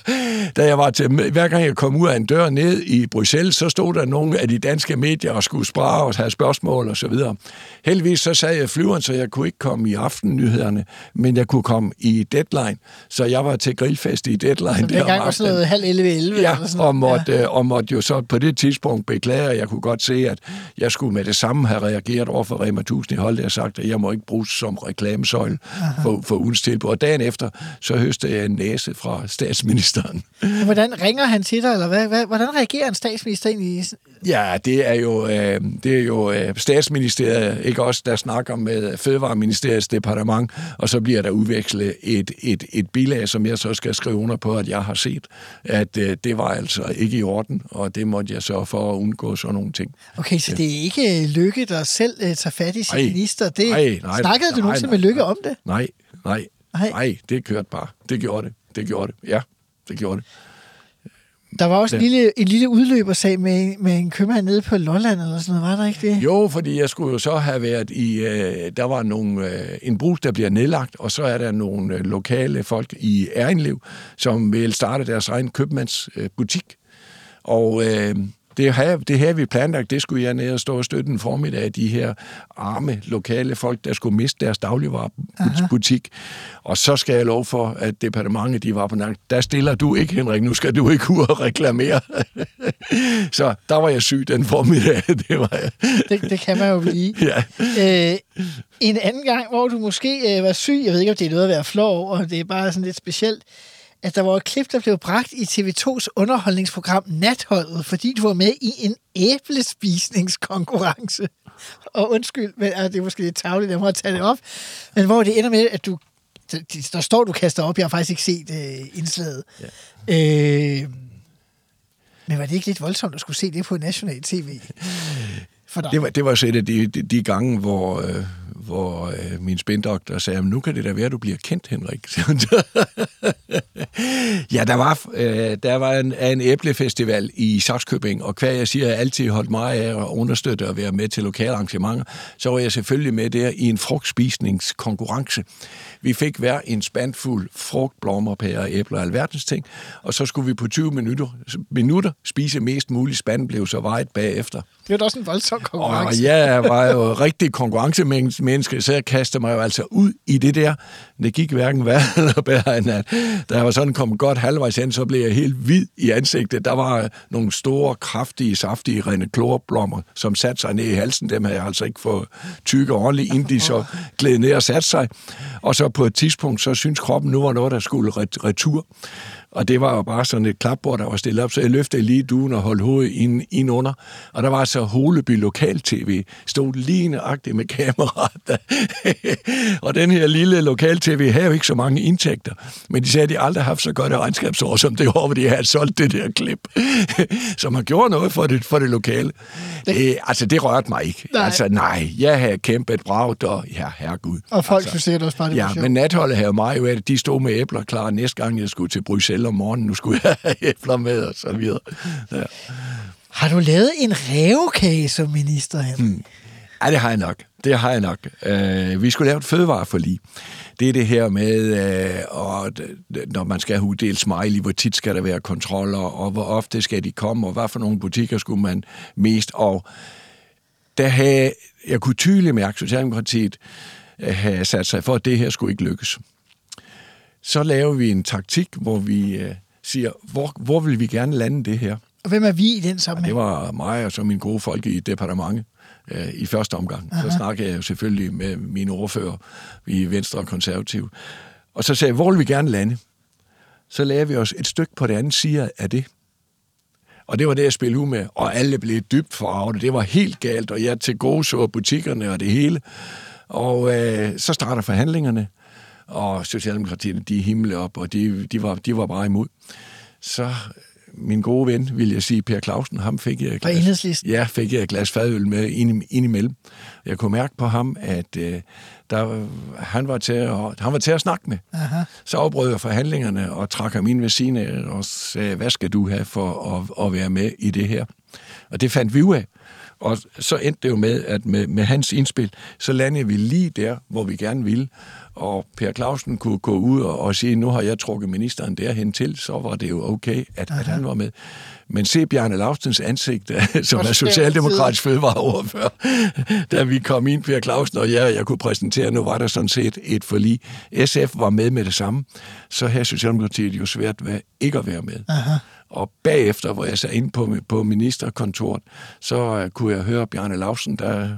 da jeg var til, hver gang jeg kom ud af en dør ned i Bruxelles, så stod der nogle af de danske medier og skulle spørge og have spørgsmål og så videre. Heldigvis så sad jeg flyveren, så jeg kunne ikke komme i aftennyhederne, men jeg kunne komme i Deadline, så jeg var til grillfest i Deadline. Så dengang var sådan noget halv 11, 11 Ja, eller sådan og måtte, ja. og måtte jo så på det tidspunkt beklage, at jeg kunne godt se, at jeg skulle med det samme have reageret over for Rema 1000 i Holte og sagt, at jeg må ikke bruges som reklamesøjle for, for ugens tilbud. Og dagen efter, så høstede jeg en næse fra statsministeren. Hvordan ringer han til dig, eller hvad, hvad, hvordan reagerer en statsminister egentlig? Ja, det er jo, øh, det er jo øh, statsministeriet, ikke også, der snakker med Fødevareministeriets departement, og så bliver der udvekslet et, et, et bilag, som jeg så skal skrive under på, at jeg har set, at øh, det var altså ikke i orden, og det måtte jeg så for at undgå sådan nogle ting. Okay, så det er ikke Lykke, der selv uh, tager fat i sin Nej. minister. Det, Nej, nej, snakkede du nej, nogensinde nej, med Lykke nej. om det? Nej, nej, Nej. nej, det kørte bare. Det gjorde det. Det gjorde det. Ja, det gjorde det. Der var også en lille, en lille udløbersag med, med en købmand nede på Lolland, eller sådan noget, var der ikke det? Jo, fordi jeg skulle jo så have været i... Øh, der var nogle, øh, en brug, der bliver nedlagt, og så er der nogle øh, lokale folk i Erinlev, som vil starte deres egen købmandsbutik. Øh, butik. og øh, det her, det her vi planlagt, det skulle jeg ned og stå og støtte en formiddag af de her arme lokale folk, der skulle miste deres dagligvarebutik. Og så skal jeg lov for, at departementet, de var på nak. Der stiller du ikke, Henrik, nu skal du ikke ud og reklamere. så der var jeg syg den formiddag, det var jeg. Det, det kan man jo blive. Ja. Øh, en anden gang, hvor du måske øh, var syg, jeg ved ikke, om det er noget at være flov over, det er bare sådan lidt specielt, at der var et klip, der blev bragt i TV2's underholdningsprogram Natholdet, fordi du var med i en æblespisningskonkurrence. Og undskyld, men altså, det er måske lidt tavligt, jeg må tage det op, men hvor det ender med, at du, der, der står, du kaster op, jeg har faktisk ikke set øh, indslaget. Ja. Øh, men var det ikke lidt voldsomt at skulle se det på national tv? For dig? Det var, det var så et af de, de, de gange, hvor, øh, hvor øh, min spindoktor sagde, nu kan det da være, at du bliver kendt, Henrik. ja, der var, øh, der var en, en æblefestival i Saxkøbing, og hver jeg siger, jeg altid holdt mig af at understøtte og være med til lokale arrangementer, så var jeg selvfølgelig med der i en frugtspisningskonkurrence. Vi fik hver en spandfuld frugt, blommer, pærer, æbler og alverdens ting, og så skulle vi på 20 minutter, minutter spise mest muligt. Spanden blev så vejet bagefter. Det var da også en voldsom konkurrence. Og jeg var jo rigtig konkurrencemenneske, så jeg kastede mig jo altså ud i det der. Det gik hverken værre eller bedre end at, da jeg var sådan kommet godt halvvejs hen, så blev jeg helt hvid i ansigtet. Der var nogle store, kraftige, saftige rene klorblommer, som satte sig ned i halsen. Dem havde jeg altså ikke fået tykke ordentligt, inden de så glæde ned og satte sig. Og så på et tidspunkt, så synes kroppen nu var noget, der skulle ret- retur. Og det var jo bare sådan et klapbord, der var stillet op, så jeg løftede lige duen og holdt hovedet ind, ind under. Og der var så Holeby Lokal-TV, stod lige nøjagtigt med kameraet. og den her lille Lokal-TV havde jo ikke så mange indtægter, men de sagde, at de aldrig har haft så godt et regnskabsår, som det år, hvor de havde solgt det der klip. så man gjorde noget for det, for det lokale. Det, altså, det rørte mig ikke. Nej. Altså, nej, jeg havde kæmpet bragt, og ja, herregud. Og folk altså, synes sikkert også bare, det var Ja, sjovt. men natholdet havde mig jo, at de stod med æbler klar næste gang, jeg skulle til Bruxelles om morgenen. Nu skulle jeg have æbler med, og så videre. Ja. Har du lavet en rævekage som minister, Henrik? Hmm. Ja, det har jeg nok. Det har jeg nok. Uh, vi skulle lave et fødevareforlig. Det er det her med, uh, og når man skal have uddelt smiley, hvor tit skal der være kontroller, og hvor ofte skal de komme, og hvad for nogle butikker skulle man mest. Og der havde, jeg kunne tydeligt mærke, at Socialdemokratiet øh, havde sat sig for, at det her skulle ikke lykkes. Så laver vi en taktik, hvor vi uh, siger, hvor, hvor vil vi gerne lande det her? Og hvem er vi i den sammenhæng? det var mig og så mine gode folk i departementet øh, i første omgang. Aha. Så snakkede jeg jo selvfølgelig med mine ordfører i Venstre og Konservative. Og så sagde jeg, hvor vil vi gerne lande? Så lavede vi os et stykke på det andet side af det. Og det var det, jeg spillede ud med. Og alle blev dybt forarvet. Det var helt galt, og jeg til gode så butikkerne og det hele. Og øh, så starter forhandlingerne, og Socialdemokratiet, de himle op, og de, de, var, de var bare imod. Så min gode ven, vil jeg sige, Per Clausen, ham fik jeg et Enhedslisten? Ja, fik jeg et glas fadøl med ind, ind imellem. Jeg kunne mærke på ham, at øh, der, han, var til at, han var til at snakke med. Aha. Så afbrød jeg forhandlingerne og trak ham ind ved siden af og sagde, hvad skal du have for at, at være med i det her? Og det fandt vi ud af. Og så endte det jo med, at med, med hans indspil, så landede vi lige der, hvor vi gerne ville. Og Per Clausen kunne gå ud og, og sige, nu har jeg trukket ministeren derhen til, så var det jo okay, at, at han var med. Men se Bjarne Laustens ansigt, som er socialdemokratisk fødevareordfører, da vi kom ind, Per Clausen og jeg, jeg kunne præsentere, nu var der sådan set et forlig. SF var med med det samme, så havde Socialdemokratiet jo svært ved ikke at være med. Aha. Og bagefter, hvor jeg sad inde på, på ministerkontoret, så uh, kunne jeg høre Bjarne Lausen, der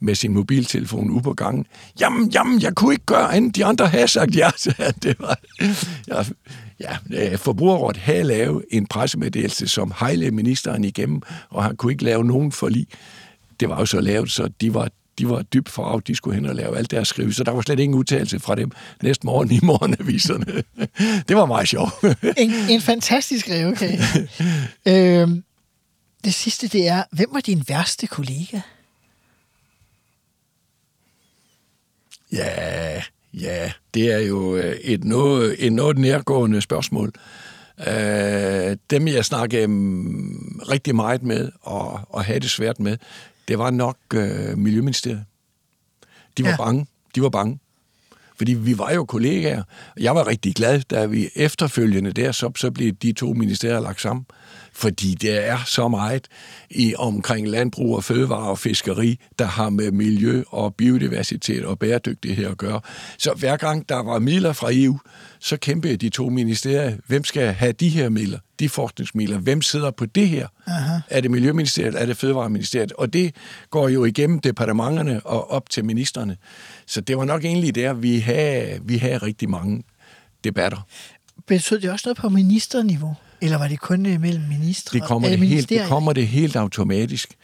med sin mobiltelefon ude på gangen. Jamen, jamen, jeg kunne ikke gøre andet. De andre havde sagt ja. Det var, ja, ja, forbrugerrådet havde lavet en pressemeddelelse, som hejlede ministeren igennem, og han kunne ikke lave nogen forlig. Det var jo så lavet, så de var de var dybt forarvet, de skulle hen og lave alt deres skrive, så der var slet ingen udtalelse fra dem næste morgen i morgenaviserne. Det var meget sjovt. En, en fantastisk rævekage. øhm, det sidste, det er, hvem var din værste kollega? Ja, ja, det er jo øh, et noget, et noget nærgående spørgsmål. Øh, dem, jeg snakkede um, rigtig meget med og, og havde det svært med, det var nok øh, Miljøministeriet. De var Ja. ja. bange. De var bange. Fordi vi var jo kollegaer. Jeg var rigtig glad, da vi efterfølgende der, så, så blev de to ministerier lagt sammen. Fordi det er så meget i omkring landbrug og fødevare og fiskeri, der har med miljø og biodiversitet og bæredygtighed at gøre. Så hver gang der var midler fra EU, så kæmpede de to ministerier, hvem skal have de her midler, de forskningsmidler, hvem sidder på det her? Aha. Er det Miljøministeriet, er det Fødevareministeriet? Og det går jo igennem departementerne og op til ministerne. Så det var nok egentlig der, vi havde, vi havde rigtig mange debatter. Betød det også noget på ministerniveau? Eller var det kun øh, mellem ministre? Det kommer, det, helt, det kommer det helt automatisk,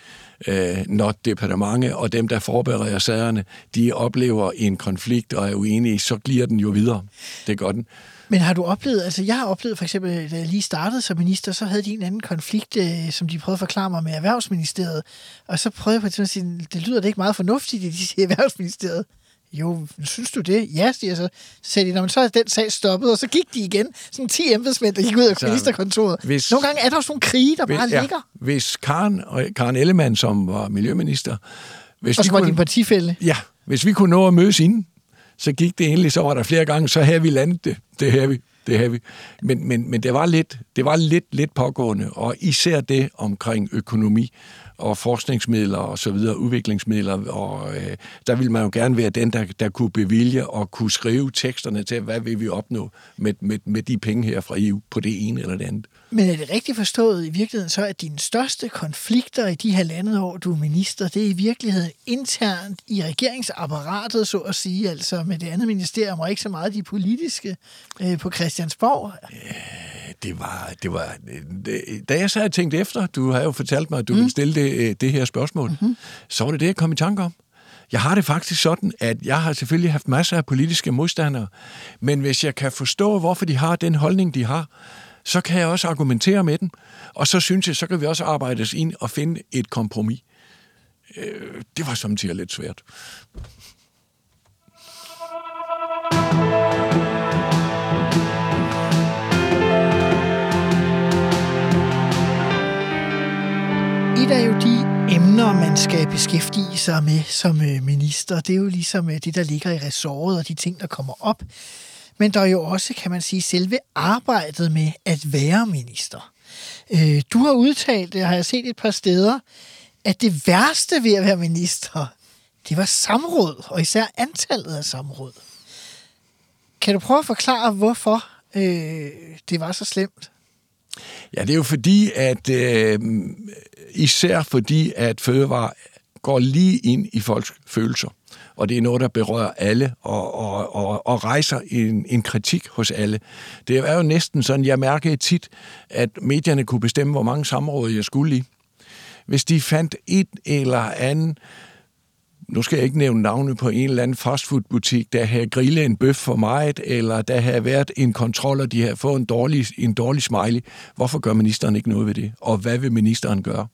øh, når departementet og dem, der forbereder sagerne, de oplever en konflikt og er uenige, så glider den jo videre. Det gør den. Men har du oplevet, altså jeg har oplevet for eksempel, da jeg lige startede som minister, så havde de en anden konflikt, øh, som de prøvede at forklare mig med Erhvervsministeriet. Og så prøvede jeg på et tidspunkt at sige, det lyder det ikke meget fornuftigt, det de siger Erhvervsministeriet. Jo, synes du det? Ja, siger jeg så. Så sagde de, "Nå, men så er den sag stoppet, og så gik de igen. Sådan 10 embedsmænd, der gik ud af Så ministerkontoret. hvis- Nogle gange er der også nogle krige, der bare Hvis- ligger. Hvis Karen, og Karen Ellemann, som var miljøminister, hvis Og så var kunne- din partifælde. Ja, hvis vi kunne nå at mødes inden, så gik det endelig, så var der flere gange, så havde vi landet det. Det havde vi. Det havde vi. Men, men, men det var lidt, det var lidt, lidt pågående, og især det omkring økonomi og forskningsmidler og så videre, udviklingsmidler, og øh, der ville man jo gerne være den, der, der kunne bevilge og kunne skrive teksterne til, hvad vil vi opnå med, med, med de penge her fra EU på det ene eller det andet. Men er det rigtigt forstået i virkeligheden så, at dine største konflikter i de halvandet år, du er minister, det er i virkeligheden internt i regeringsapparatet, så at sige, altså med det andet ministerium, og ikke så meget de politiske øh, på Christiansborg? det var, det var, det, da jeg så havde tænkt efter, du har jo fortalt mig, at du mm. ville stille det, det her spørgsmål, mm-hmm. så var det det, jeg kom i tanke om. Jeg har det faktisk sådan, at jeg har selvfølgelig haft masser af politiske modstandere, men hvis jeg kan forstå, hvorfor de har den holdning, de har, så kan jeg også argumentere med den, og så synes jeg, så kan vi også arbejde os ind og finde et kompromis. Øh, det var samtidig lidt svært. Et af jo de emner, man skal beskæftige sig med som øh, minister. Det er jo ligesom øh, det, der ligger i ressortet og de ting, der kommer op. Men der er jo også, kan man sige, selve arbejdet med at være minister. Øh, du har udtalt, det har jeg set et par steder, at det værste ved at være minister, det var samråd, og især antallet af samråd. Kan du prøve at forklare, hvorfor øh, det var så slemt? Ja, det er jo fordi, at øh, især fordi, at fødevare går lige ind i folks følelser. Og det er noget, der berører alle og, og, og, og rejser en, en kritik hos alle. Det er jo næsten sådan, jeg mærker tit, at medierne kunne bestemme, hvor mange samråd jeg skulle i. Hvis de fandt et eller andet nu skal jeg ikke nævne navne på en eller anden fastfoodbutik, der havde grillet en bøf for meget, eller der havde været en kontrol, og de havde fået en dårlig, en dårlig smiley. Hvorfor gør ministeren ikke noget ved det? Og hvad vil ministeren gøre?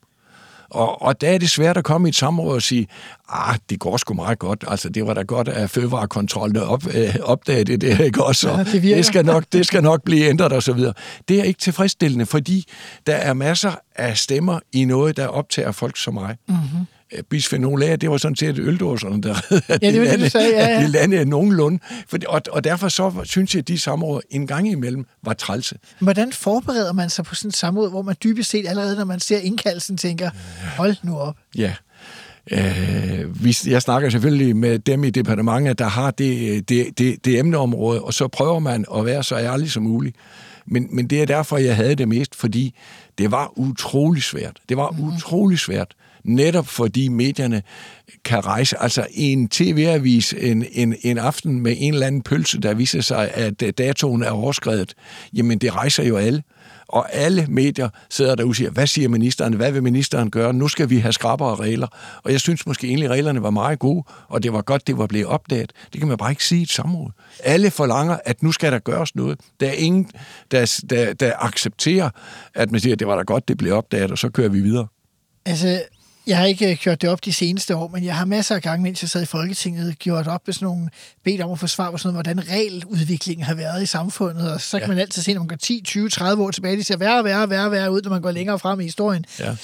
Og, og der er det svært at komme i et samråd og sige, ah, det går sgu meget godt. Altså, det var da godt, at fødevarekontrollen op, øh, opdagede det, ikke også? Ja, det, det, skal nok, det skal nok blive ændret og så videre. Det er ikke tilfredsstillende, fordi der er masser af stemmer i noget, der optager folk som mig. Mm-hmm bisfenol A, det var sådan set øldåserne, der ja, det var det, sagde, ja, ja. de landede nogenlunde. For, og, og derfor så synes jeg, at de samråd en gang imellem var trælse. Hvordan forbereder man sig på sådan et samråd, hvor man dybest set allerede, når man ser indkaldelsen, tænker, hold nu op? Ja, Øh, vi, jeg snakker selvfølgelig med dem i departementet, der har det, det, det, det emneområde, og så prøver man at være så ærlig som muligt. Men, men det er derfor, jeg havde det mest, fordi det var utrolig svært. Det var mm. utrolig svært netop fordi medierne kan rejse. Altså en tv-avis en, en, en aften med en eller anden pølse, der viser sig, at øh, datoen er overskrevet, jamen det rejser jo alle. Og alle medier sidder der og siger, hvad siger ministeren, hvad vil ministeren gøre, nu skal vi have skrappere regler. Og jeg synes måske egentlig, reglerne var meget gode, og det var godt, det var blevet opdaget. Det kan man bare ikke sige i et samråd. Alle forlanger, at nu skal der gøres noget. Der er ingen, der, der, der accepterer, at man siger, at det var da godt, det blev opdaget, og så kører vi videre. Altså, jeg har ikke kørt det op de seneste år, men jeg har masser af gange, mens jeg sad i Folketinget, gjort op med sådan nogle, bedt om at få svar på sådan noget, hvordan regeludviklingen har været i samfundet, og så kan ja. man altid se, når man går 10, 20, 30 år tilbage, de ser værre, værre, værre, værre ud, når man går længere frem i historien. Ja.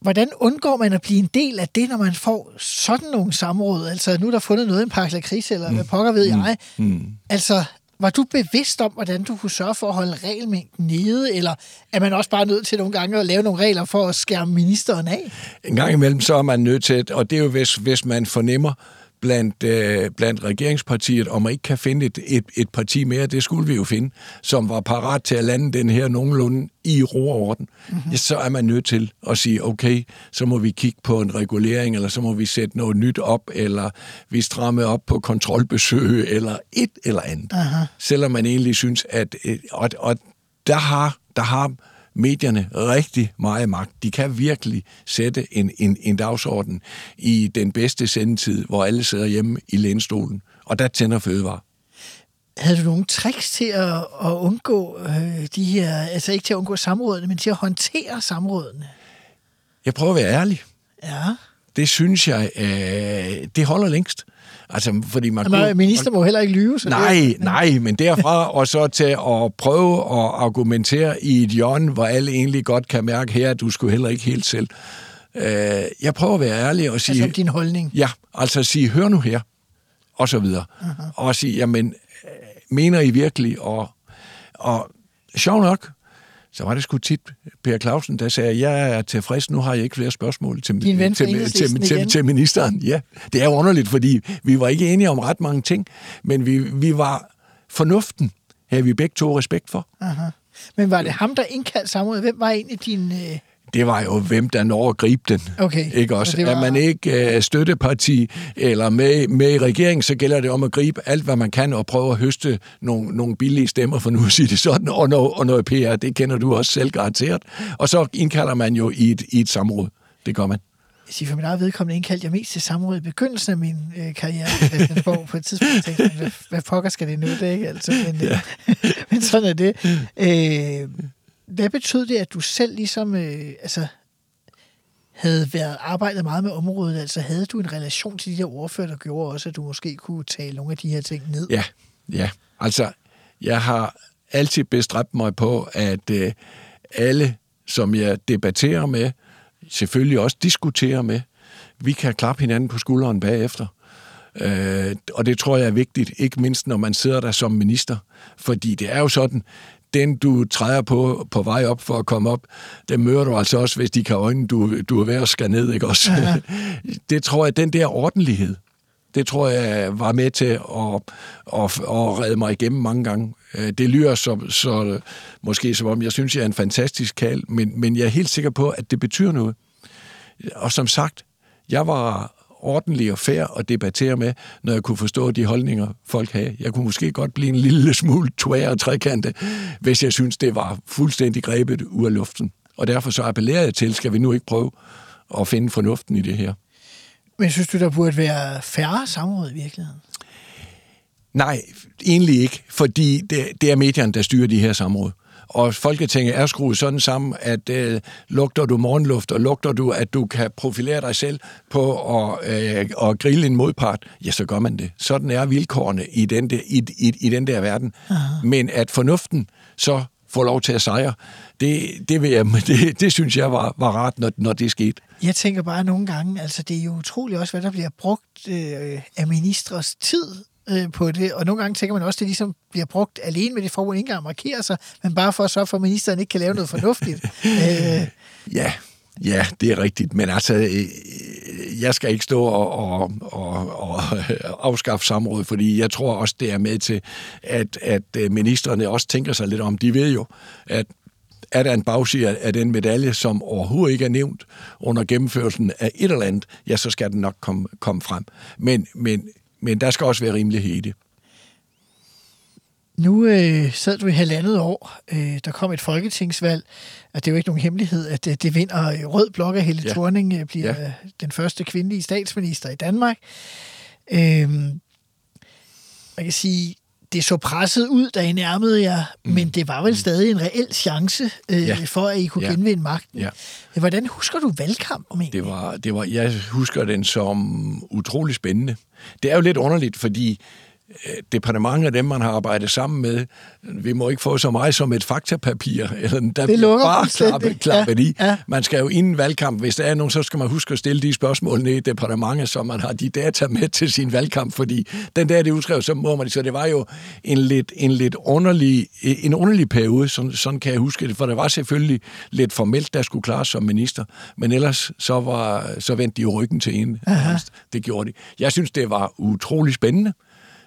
Hvordan undgår man at blive en del af det, når man får sådan nogle samråd? Altså, nu er der fundet noget i en pakke kris, eller mm. hvad pokker ved mm. jeg. Mm. Altså, var du bevidst om, hvordan du kunne sørge for at holde regelmængden nede, eller er man også bare nødt til nogle gange at lave nogle regler for at skærme ministeren af? En gang imellem så er man nødt til, og det er jo hvis, hvis man fornemmer, blandt, øh, blandt regeringspartiet, om man ikke kan finde et, et, et parti mere, det skulle vi jo finde, som var parat til at lande den her nogenlunde i ro og orden, mm-hmm. ja, så er man nødt til at sige, okay, så må vi kigge på en regulering, eller så må vi sætte noget nyt op, eller vi stramme op på kontrolbesøg, eller et eller andet. Aha. Selvom man egentlig synes, at... Øh, og, og der har, der har medierne rigtig meget magt. De kan virkelig sætte en, en, en dagsorden i den bedste sendetid, hvor alle sidder hjemme i lænestolen, og der tænder fødevare. Havde du nogle tricks til at, at undgå øh, de her, altså ikke til at undgå samrådene, men til at håndtere samrådene? Jeg prøver at være ærlig. Ja. Det synes jeg, øh, det holder længst. Altså, fordi man Jamen, kunne, minister må heller ikke lyve. Så nej, det. nej, men derfra og så til at prøve at argumentere i et hjørne, hvor alle egentlig godt kan mærke her, at du skulle heller ikke helt selv. Øh, jeg prøver at være ærlig og sige... Altså din holdning? Ja, altså sige, hør nu her, og så videre. Uh-huh. Og sige, jamen, mener I virkelig? Og, og sjov nok, så var det sgu tit Per Clausen, der sagde, jeg er tilfreds, nu har jeg ikke flere spørgsmål til, til, til, til, til, til ministeren. Ja, det er underligt, fordi vi var ikke enige om ret mange ting, men vi, vi var fornuften, havde vi begge to respekt for. Aha. Men var det ham, der indkaldte samrådet? Hvem var egentlig din... Øh... det var jo, hvem der når at gribe den. Okay. Ikke også? Så det var- Er man ikke uh, støtteparti eller med, med i regeringen, så gælder det om at gribe alt, hvad man kan, og prøve at høste nogle, nogle billige stemmer, for nu at sige det sådan, og noget, og noget PR, det kender du også selv garanteret. Og så indkalder man jo i et, i et samråd. Det gør man. Jeg siger, for min eget vedkommende indkaldte jeg mest til samråd i begyndelsen af min øh, karriere i Christiansborg. På et tidspunkt tænkte jeg, hvad, hvad pokker skal det nu? Det er ikke altid, men, ja. men sådan er det. Øh, hvad betød det, at du selv ligesom øh, altså, havde været arbejdet meget med området? Altså havde du en relation til de der ordfører, der gjorde også, at du måske kunne tale nogle af de her ting ned? Ja, ja. Altså, jeg har altid bestræbt mig på, at øh, alle, som jeg debatterer med, selvfølgelig også diskuterer med, vi kan klappe hinanden på skulderen bagefter. Øh, og det tror jeg er vigtigt, ikke mindst når man sidder der som minister. Fordi det er jo sådan, den du træder på på vej op for at komme op, den møder du altså også, hvis de kan øjne, du, du er ved at skal ned, ikke også? Ja. det tror jeg, den der ordentlighed, det tror jeg var med til at, at, at redde mig igennem mange gange. Øh, Det lyder så, så måske som om, jeg synes, jeg er en fantastisk kald, men, men jeg er helt sikker på, at det betyder noget. Og som sagt, jeg var ordentlig og fair at debattere med, når jeg kunne forstå de holdninger, folk havde. Jeg kunne måske godt blive en lille smule tvær og trekante, hvis jeg synes, det var fuldstændig grebet ud af luften. Og derfor så appellerer jeg til, skal vi nu ikke prøve at finde fornuften i det her? Men synes du, der burde være færre samråd i virkeligheden? Nej, egentlig ikke, fordi det, det er medierne, der styrer de her samråd. Og Folketinget er skruet sådan sammen, at øh, lugter du morgenluft, og lugter du, at du kan profilere dig selv på at, øh, at grille en modpart, ja, så gør man det. Sådan er vilkårene i den der, i, i, i den der verden. Aha. Men at fornuften så får lov til at sejre, det, det, vil jeg, det, det synes jeg var, var rart, når, når det skete. Jeg tænker bare nogle gange, altså det er jo utroligt også, hvad der bliver brugt øh, af ministres tid øh, på det, og nogle gange tænker man også, at det ligesom bliver brugt alene med det formål, ikke engang markerer sig, men bare for at sørge for, at ministeren ikke kan lave noget fornuftigt. øh, Ja, ja, det er rigtigt. Men altså, øh, jeg skal ikke stå og, og, og, og afskaffe samrådet, fordi jeg tror også, det er med til, at, at øh, ministerne også tænker sig lidt om. De ved jo, at er der en bagside af den medalje, som overhovedet ikke er nævnt under gennemførelsen af et eller andet, ja, så skal den nok komme, komme frem. Men, men, men der skal også være rimelighed i det. Nu øh, sad du i halvandet år. Øh, der kom et folketingsvalg, og det er jo ikke nogen hemmelighed, at det, det vinder øh, Rød Blok af Helle ja. Thorning, øh, bliver ja. den første kvindelige statsminister i Danmark. Øh, man kan sige, det så presset ud, da I nærmede jer, mm. men det var vel stadig en reel chance øh, ja. For, at I kunne ja. Ja. genvinde magten. Ja. Hvordan husker du valgkampen egentlig? Det var, det var, jeg husker den som utrolig spændende. Det er jo lidt underligt, fordi øh, departementet af dem, man har arbejdet sammen med, vi må ikke få så meget som et faktapapir, eller der Det lukker bare klappet, klappet Ja, i. ja. Man skal jo inden valgkamp, hvis der er nogen, så skal man huske at stille de spørgsmål ned i departementet, så man har de data med til sin valgkamp, fordi den der, det udskrevet, så må man så det var jo en lidt, en lidt underlig, en underlig periode, sådan, sådan kan jeg huske det, for det var selvfølgelig lidt formelt, der skulle klares som minister, men ellers så, var, så vendte de ryggen til en. Det gjorde de. Jeg synes, det var utrolig spændende.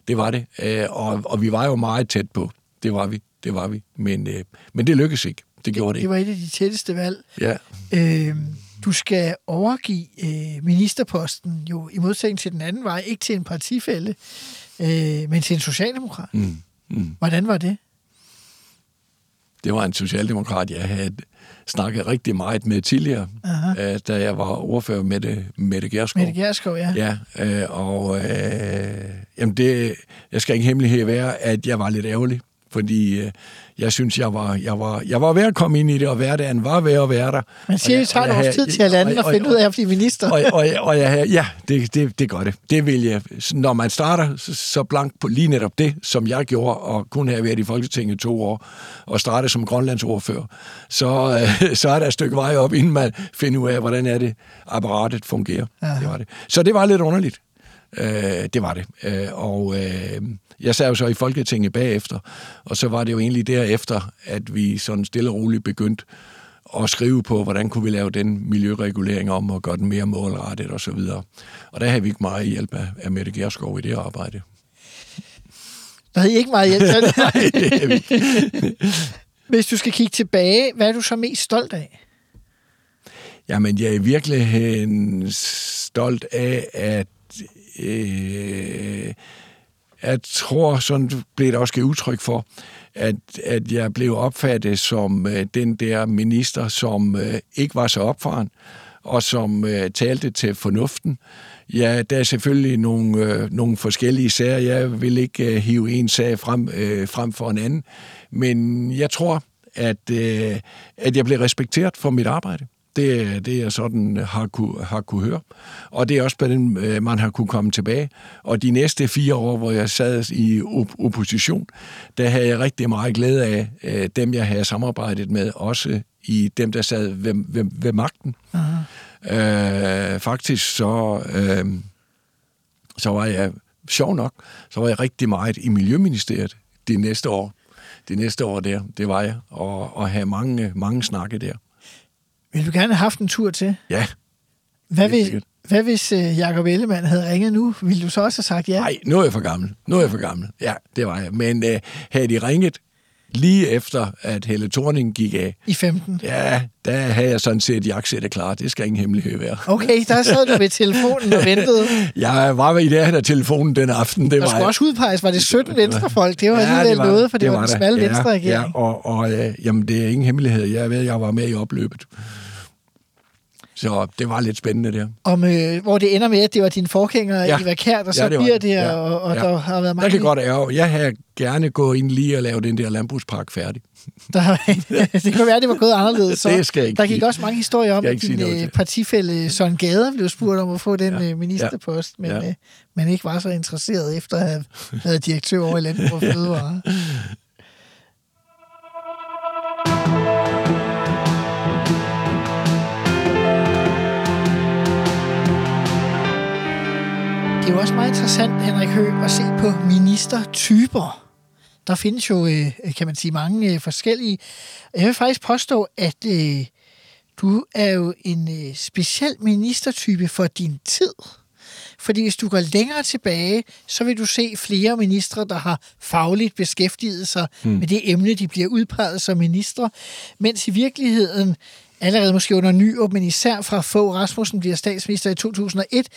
Det var det. Øh, og, og vi var jo meget tæt på. Det var vi. Det var vi. Men, øh, men det lykkedes ikke. Det gjorde det Det ikke. var et af de tætteste valg. Ja. Øh, du skal overgive øh, ministerposten jo i modsætning til den anden vej, ikke til en partifælde, øh, men til en socialdemokrat. Mm. Mm. Hvordan var det? Det var en socialdemokrat, jeg havde snakket rigtig meget med tidligere, øh, da jeg var ordfører med det, med det Gerskov. Mette Gerskov, ja. Ja, øh, og øh, jamen det, jeg skal ikke hemmelighed være, at jeg var lidt ærgerlig, fordi øh, jeg synes, jeg var, jeg, var, jeg var ved at komme ind i det, og hverdagen var ved at være der. Man siger, Og det tager og et års havde- tid til at lande og finde ud af at blive minister. og, og, og jeg, havde- ja, det, det, det gør det. Det vil jeg. Når man starter så, blank på lige netop det, som jeg gjorde, og kun have været i Folketinget to år, og starte som grønlandsordfører, så, øh, så er der et stykke vej op, inden man finder ud af, hvordan er det, apparatet fungerer. Aha. Det var det. Så det var lidt underligt. Øh, det var det. Øh, og øh, jeg sad jo så i Folketinget bagefter, og så var det jo egentlig derefter, at vi sådan stille og roligt begyndte at skrive på, hvordan kunne vi lave den miljøregulering om og gøre den mere målrettet og så videre. Og der havde vi ikke meget hjælp af, af Mette Gerskov i det arbejde. Der havde I ikke meget hjælp til det. Nej, det. Hvis du skal kigge tilbage, hvad er du så mest stolt af? Jamen, jeg er virkelig stolt af, at øh, jeg tror, sådan blev det også givet udtryk for, at, at jeg blev opfattet som øh, den der minister, som øh, ikke var så opfaren, og som øh, talte til fornuften. Ja, der er selvfølgelig nogle, øh, nogle forskellige sager. Jeg vil ikke øh, hive en sag frem, øh, frem for en anden, men jeg tror, at, øh, at jeg blev respekteret for mit arbejde. Det, det er sådan, har kunne, har kunne høre. Og det er også på den, øh, man har kunne komme tilbage. Og de næste fire år, hvor jeg sad i op- opposition, der havde jeg rigtig meget glæde af øh, dem, jeg havde samarbejdet med, også i dem, der sad ved, ved, ved magten. Øh, faktisk så, øh, så var jeg, sjov nok, så var jeg rigtig meget i Miljøministeriet de næste år. De næste år der, det var jeg, og, og have mange, mange snakke der. Vil du gerne have haft en tur til? Ja, Hvad hvis, sikkert. hvad hvis uh, Jacob Ellemann havde ringet nu? Ville du så også have sagt ja? Nej, nu er jeg for gammel. Nu er jeg for gammel. Ja, det var jeg. Men øh, havde de ringet lige efter, at Helle Thorning gik af, I 15? ja, der havde jeg sådan set jakkesættet klar. Det skal ingen hemmelighed være. Okay, der sad du ved telefonen og ventede. Jeg var i der telefonen den aften. Det Der var skulle jeg. også udpeges, var det 17 venstrefolk? Det var Ja, alligevel det var- noget, for det, var var en der. smal ja, venstre-regering. Ja, og, og øh, jamen, det er ingen hemmelighed. Jeg ved, jeg var med i opløbet. Så det var lidt spændende der. Om, øh, hvor det ender med, at det var din forgænger, ja. Eva Kjær, der så Ja, det bliver det. Ja. og, og Ja. der har været Der mange... kan godt ærge. Jeg havde gerne gået ind lige og lavet den der landbrugspark færdig. Der, det kan være, det var gået anderledes. Så Det skal jeg ikke der gik også mange historier om, at din noget øh, partifælle Søren Gader blev spurgt om at få den Ja. ja. ministerpost, men Ja. øh, man ikke var så interesseret efter at have været direktør over i Landbrug og Fødevare. Det er jo også meget interessant, Henrik Høgh, at se på ministertyper. Der findes jo, øh, kan man sige, mange øh, forskellige. Jeg vil faktisk påstå, at øh, du er jo en øh, speciel ministertype for din tid. Fordi hvis du går længere tilbage, så vil du se flere ministre, der har fagligt beskæftiget sig hmm. med det emne, de bliver udpeget som ministre. Mens i virkeligheden, allerede måske under Nyrup, men især fra få Rasmussen bliver statsminister i 2001,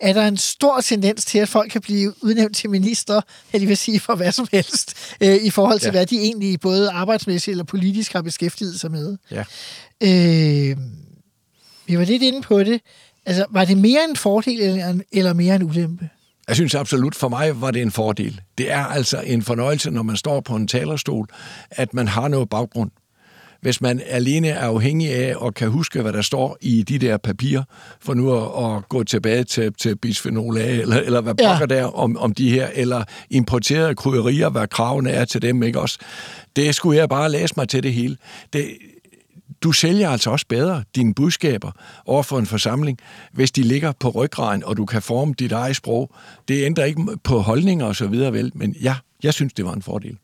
er der en stor tendens til, at folk kan blive udnævnt til minister, jeg vil sige for hvad som helst, øh, i forhold til, ja. Hvad de egentlig både arbejdsmæssigt eller politisk har beskæftiget sig med. Ja. Øh, vi var lidt inde på det. Altså, var det mere en fordel eller, eller mere en ulempe? Jeg synes absolut, for mig var det en fordel. Det er altså en fornøjelse, når man står på en talerstol, at man har noget baggrund. Hvis man alene er afhængig af og kan huske, hvad der står i de der papirer, for nu at, at gå tilbage til, til bisphenol A, eller, eller hvad Ja. pokker der om, om de her, eller importerede krydderier, hvad kravene er til dem, ikke også? Det skulle jeg bare læse mig til det hele. Det, du sælger altså også bedre dine budskaber over for en forsamling, hvis de ligger på ryggraden, og du kan forme dit eget sprog. Det ændrer ikke på holdninger og så videre, vel, men ja, jeg synes, det var en fordel.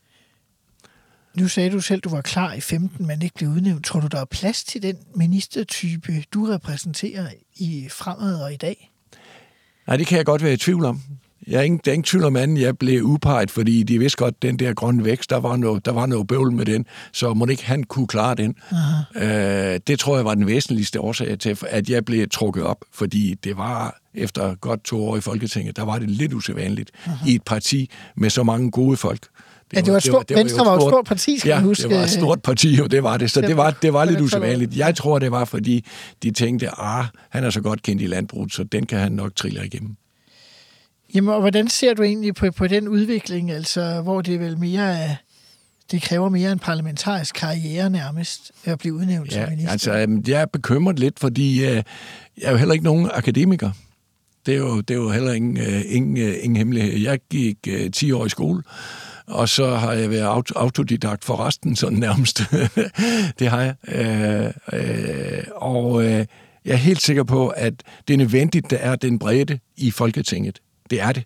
Nu sagde du selv, du var klar i 15, men ikke blev udnævnt. Tror du, der er plads til den ministertype, du repræsenterer i fremad og i dag? Nej, det kan jeg godt være i tvivl om. Jeg er ingen, der er ingen tvivl om anden, jeg blev upeget, fordi de vidste godt, den der grønne vækst, der var noget, der var noget bøvl med den, så må ikke han kunne klare den. Øh, det tror jeg var den væsentligste årsag til, at jeg blev trukket op, fordi det var efter godt to år i Folketinget, der var det lidt usædvanligt Aha. i et parti med så mange gode folk. Ja, det var et stort- Venstre var jo et stort parti, skal ja, huske. det var et stort parti, jo, det var det. Så det var, det var lidt Det er usædvanligt. Jeg tror, det var, fordi de tænkte, ah, han er så godt kendt i landbruget, så den kan han nok trille igennem. Jamen, og hvordan ser du egentlig på, på den udvikling, altså, hvor det vel mere er, det kræver mere en parlamentarisk karriere nærmest, at blive udnævnt som Ja, minister? altså, jeg er bekymret lidt, fordi øh, jeg er jo heller ikke nogen akademiker. Det er jo, det er jo heller ingen, øh, ingen, øh, ingen hemmelighed. Jeg gik øh, 10 år i skole, og så har jeg været aut- autodidakt for resten, sådan nærmest. det har jeg. Øh, øh, og øh, jeg er helt sikker på, at det er nødvendigt, der er den bredde i Folketinget. Det er det.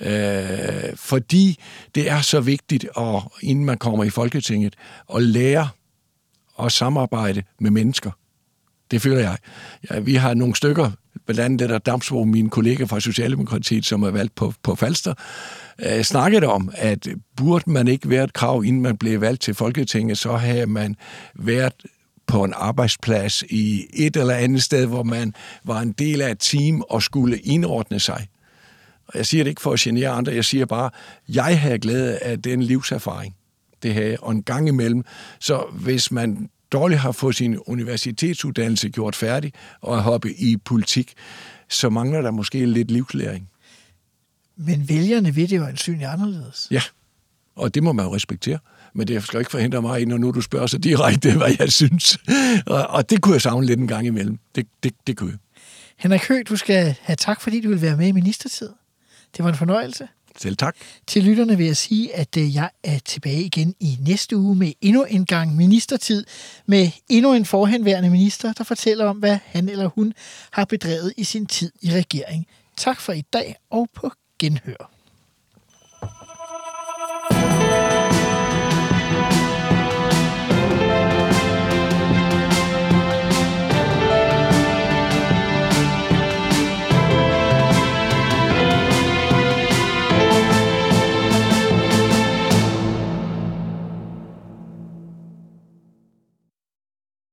Øh, fordi det er så vigtigt, at, inden man kommer i Folketinget, at lære at samarbejde med mennesker. Det føler jeg. Ja, vi har nogle stykker, blandt andet det der Damsbo, min kollega fra Socialdemokratiet, som er valgt på, på Falster, øh, snakkede om, at burde man ikke være et krav, inden man blev valgt til Folketinget, så havde man været på en arbejdsplads i et eller andet sted, hvor man var en del af et team og skulle indordne sig. Og jeg siger det ikke for at genere andre, jeg siger bare, jeg har glæde af den livserfaring, det her, og en gang imellem. Så hvis man dårligt har fået sin universitetsuddannelse gjort færdig og er hoppet i politik, så mangler der måske lidt livslæring. Men vælgerne vil det jo ansynligt anderledes. Ja, og det må man jo respektere. Men det skal ikke forhindre mig, når nu du spørger så direkte, hvad jeg synes. Og, og det kunne jeg savne lidt en gang imellem. Det, det, det kunne jeg. Henrik Høgh, du skal have tak, fordi du vil være med i ministertid. Det var en fornøjelse. Selv tak. Til lytterne vil jeg sige, at øh, jeg er tilbage igen i næste uge med endnu en gang ministertid, med endnu en forhenværende minister, der fortæller om, hvad han eller hun har bedrevet i sin tid i regering. Tak for i dag, og på genhør.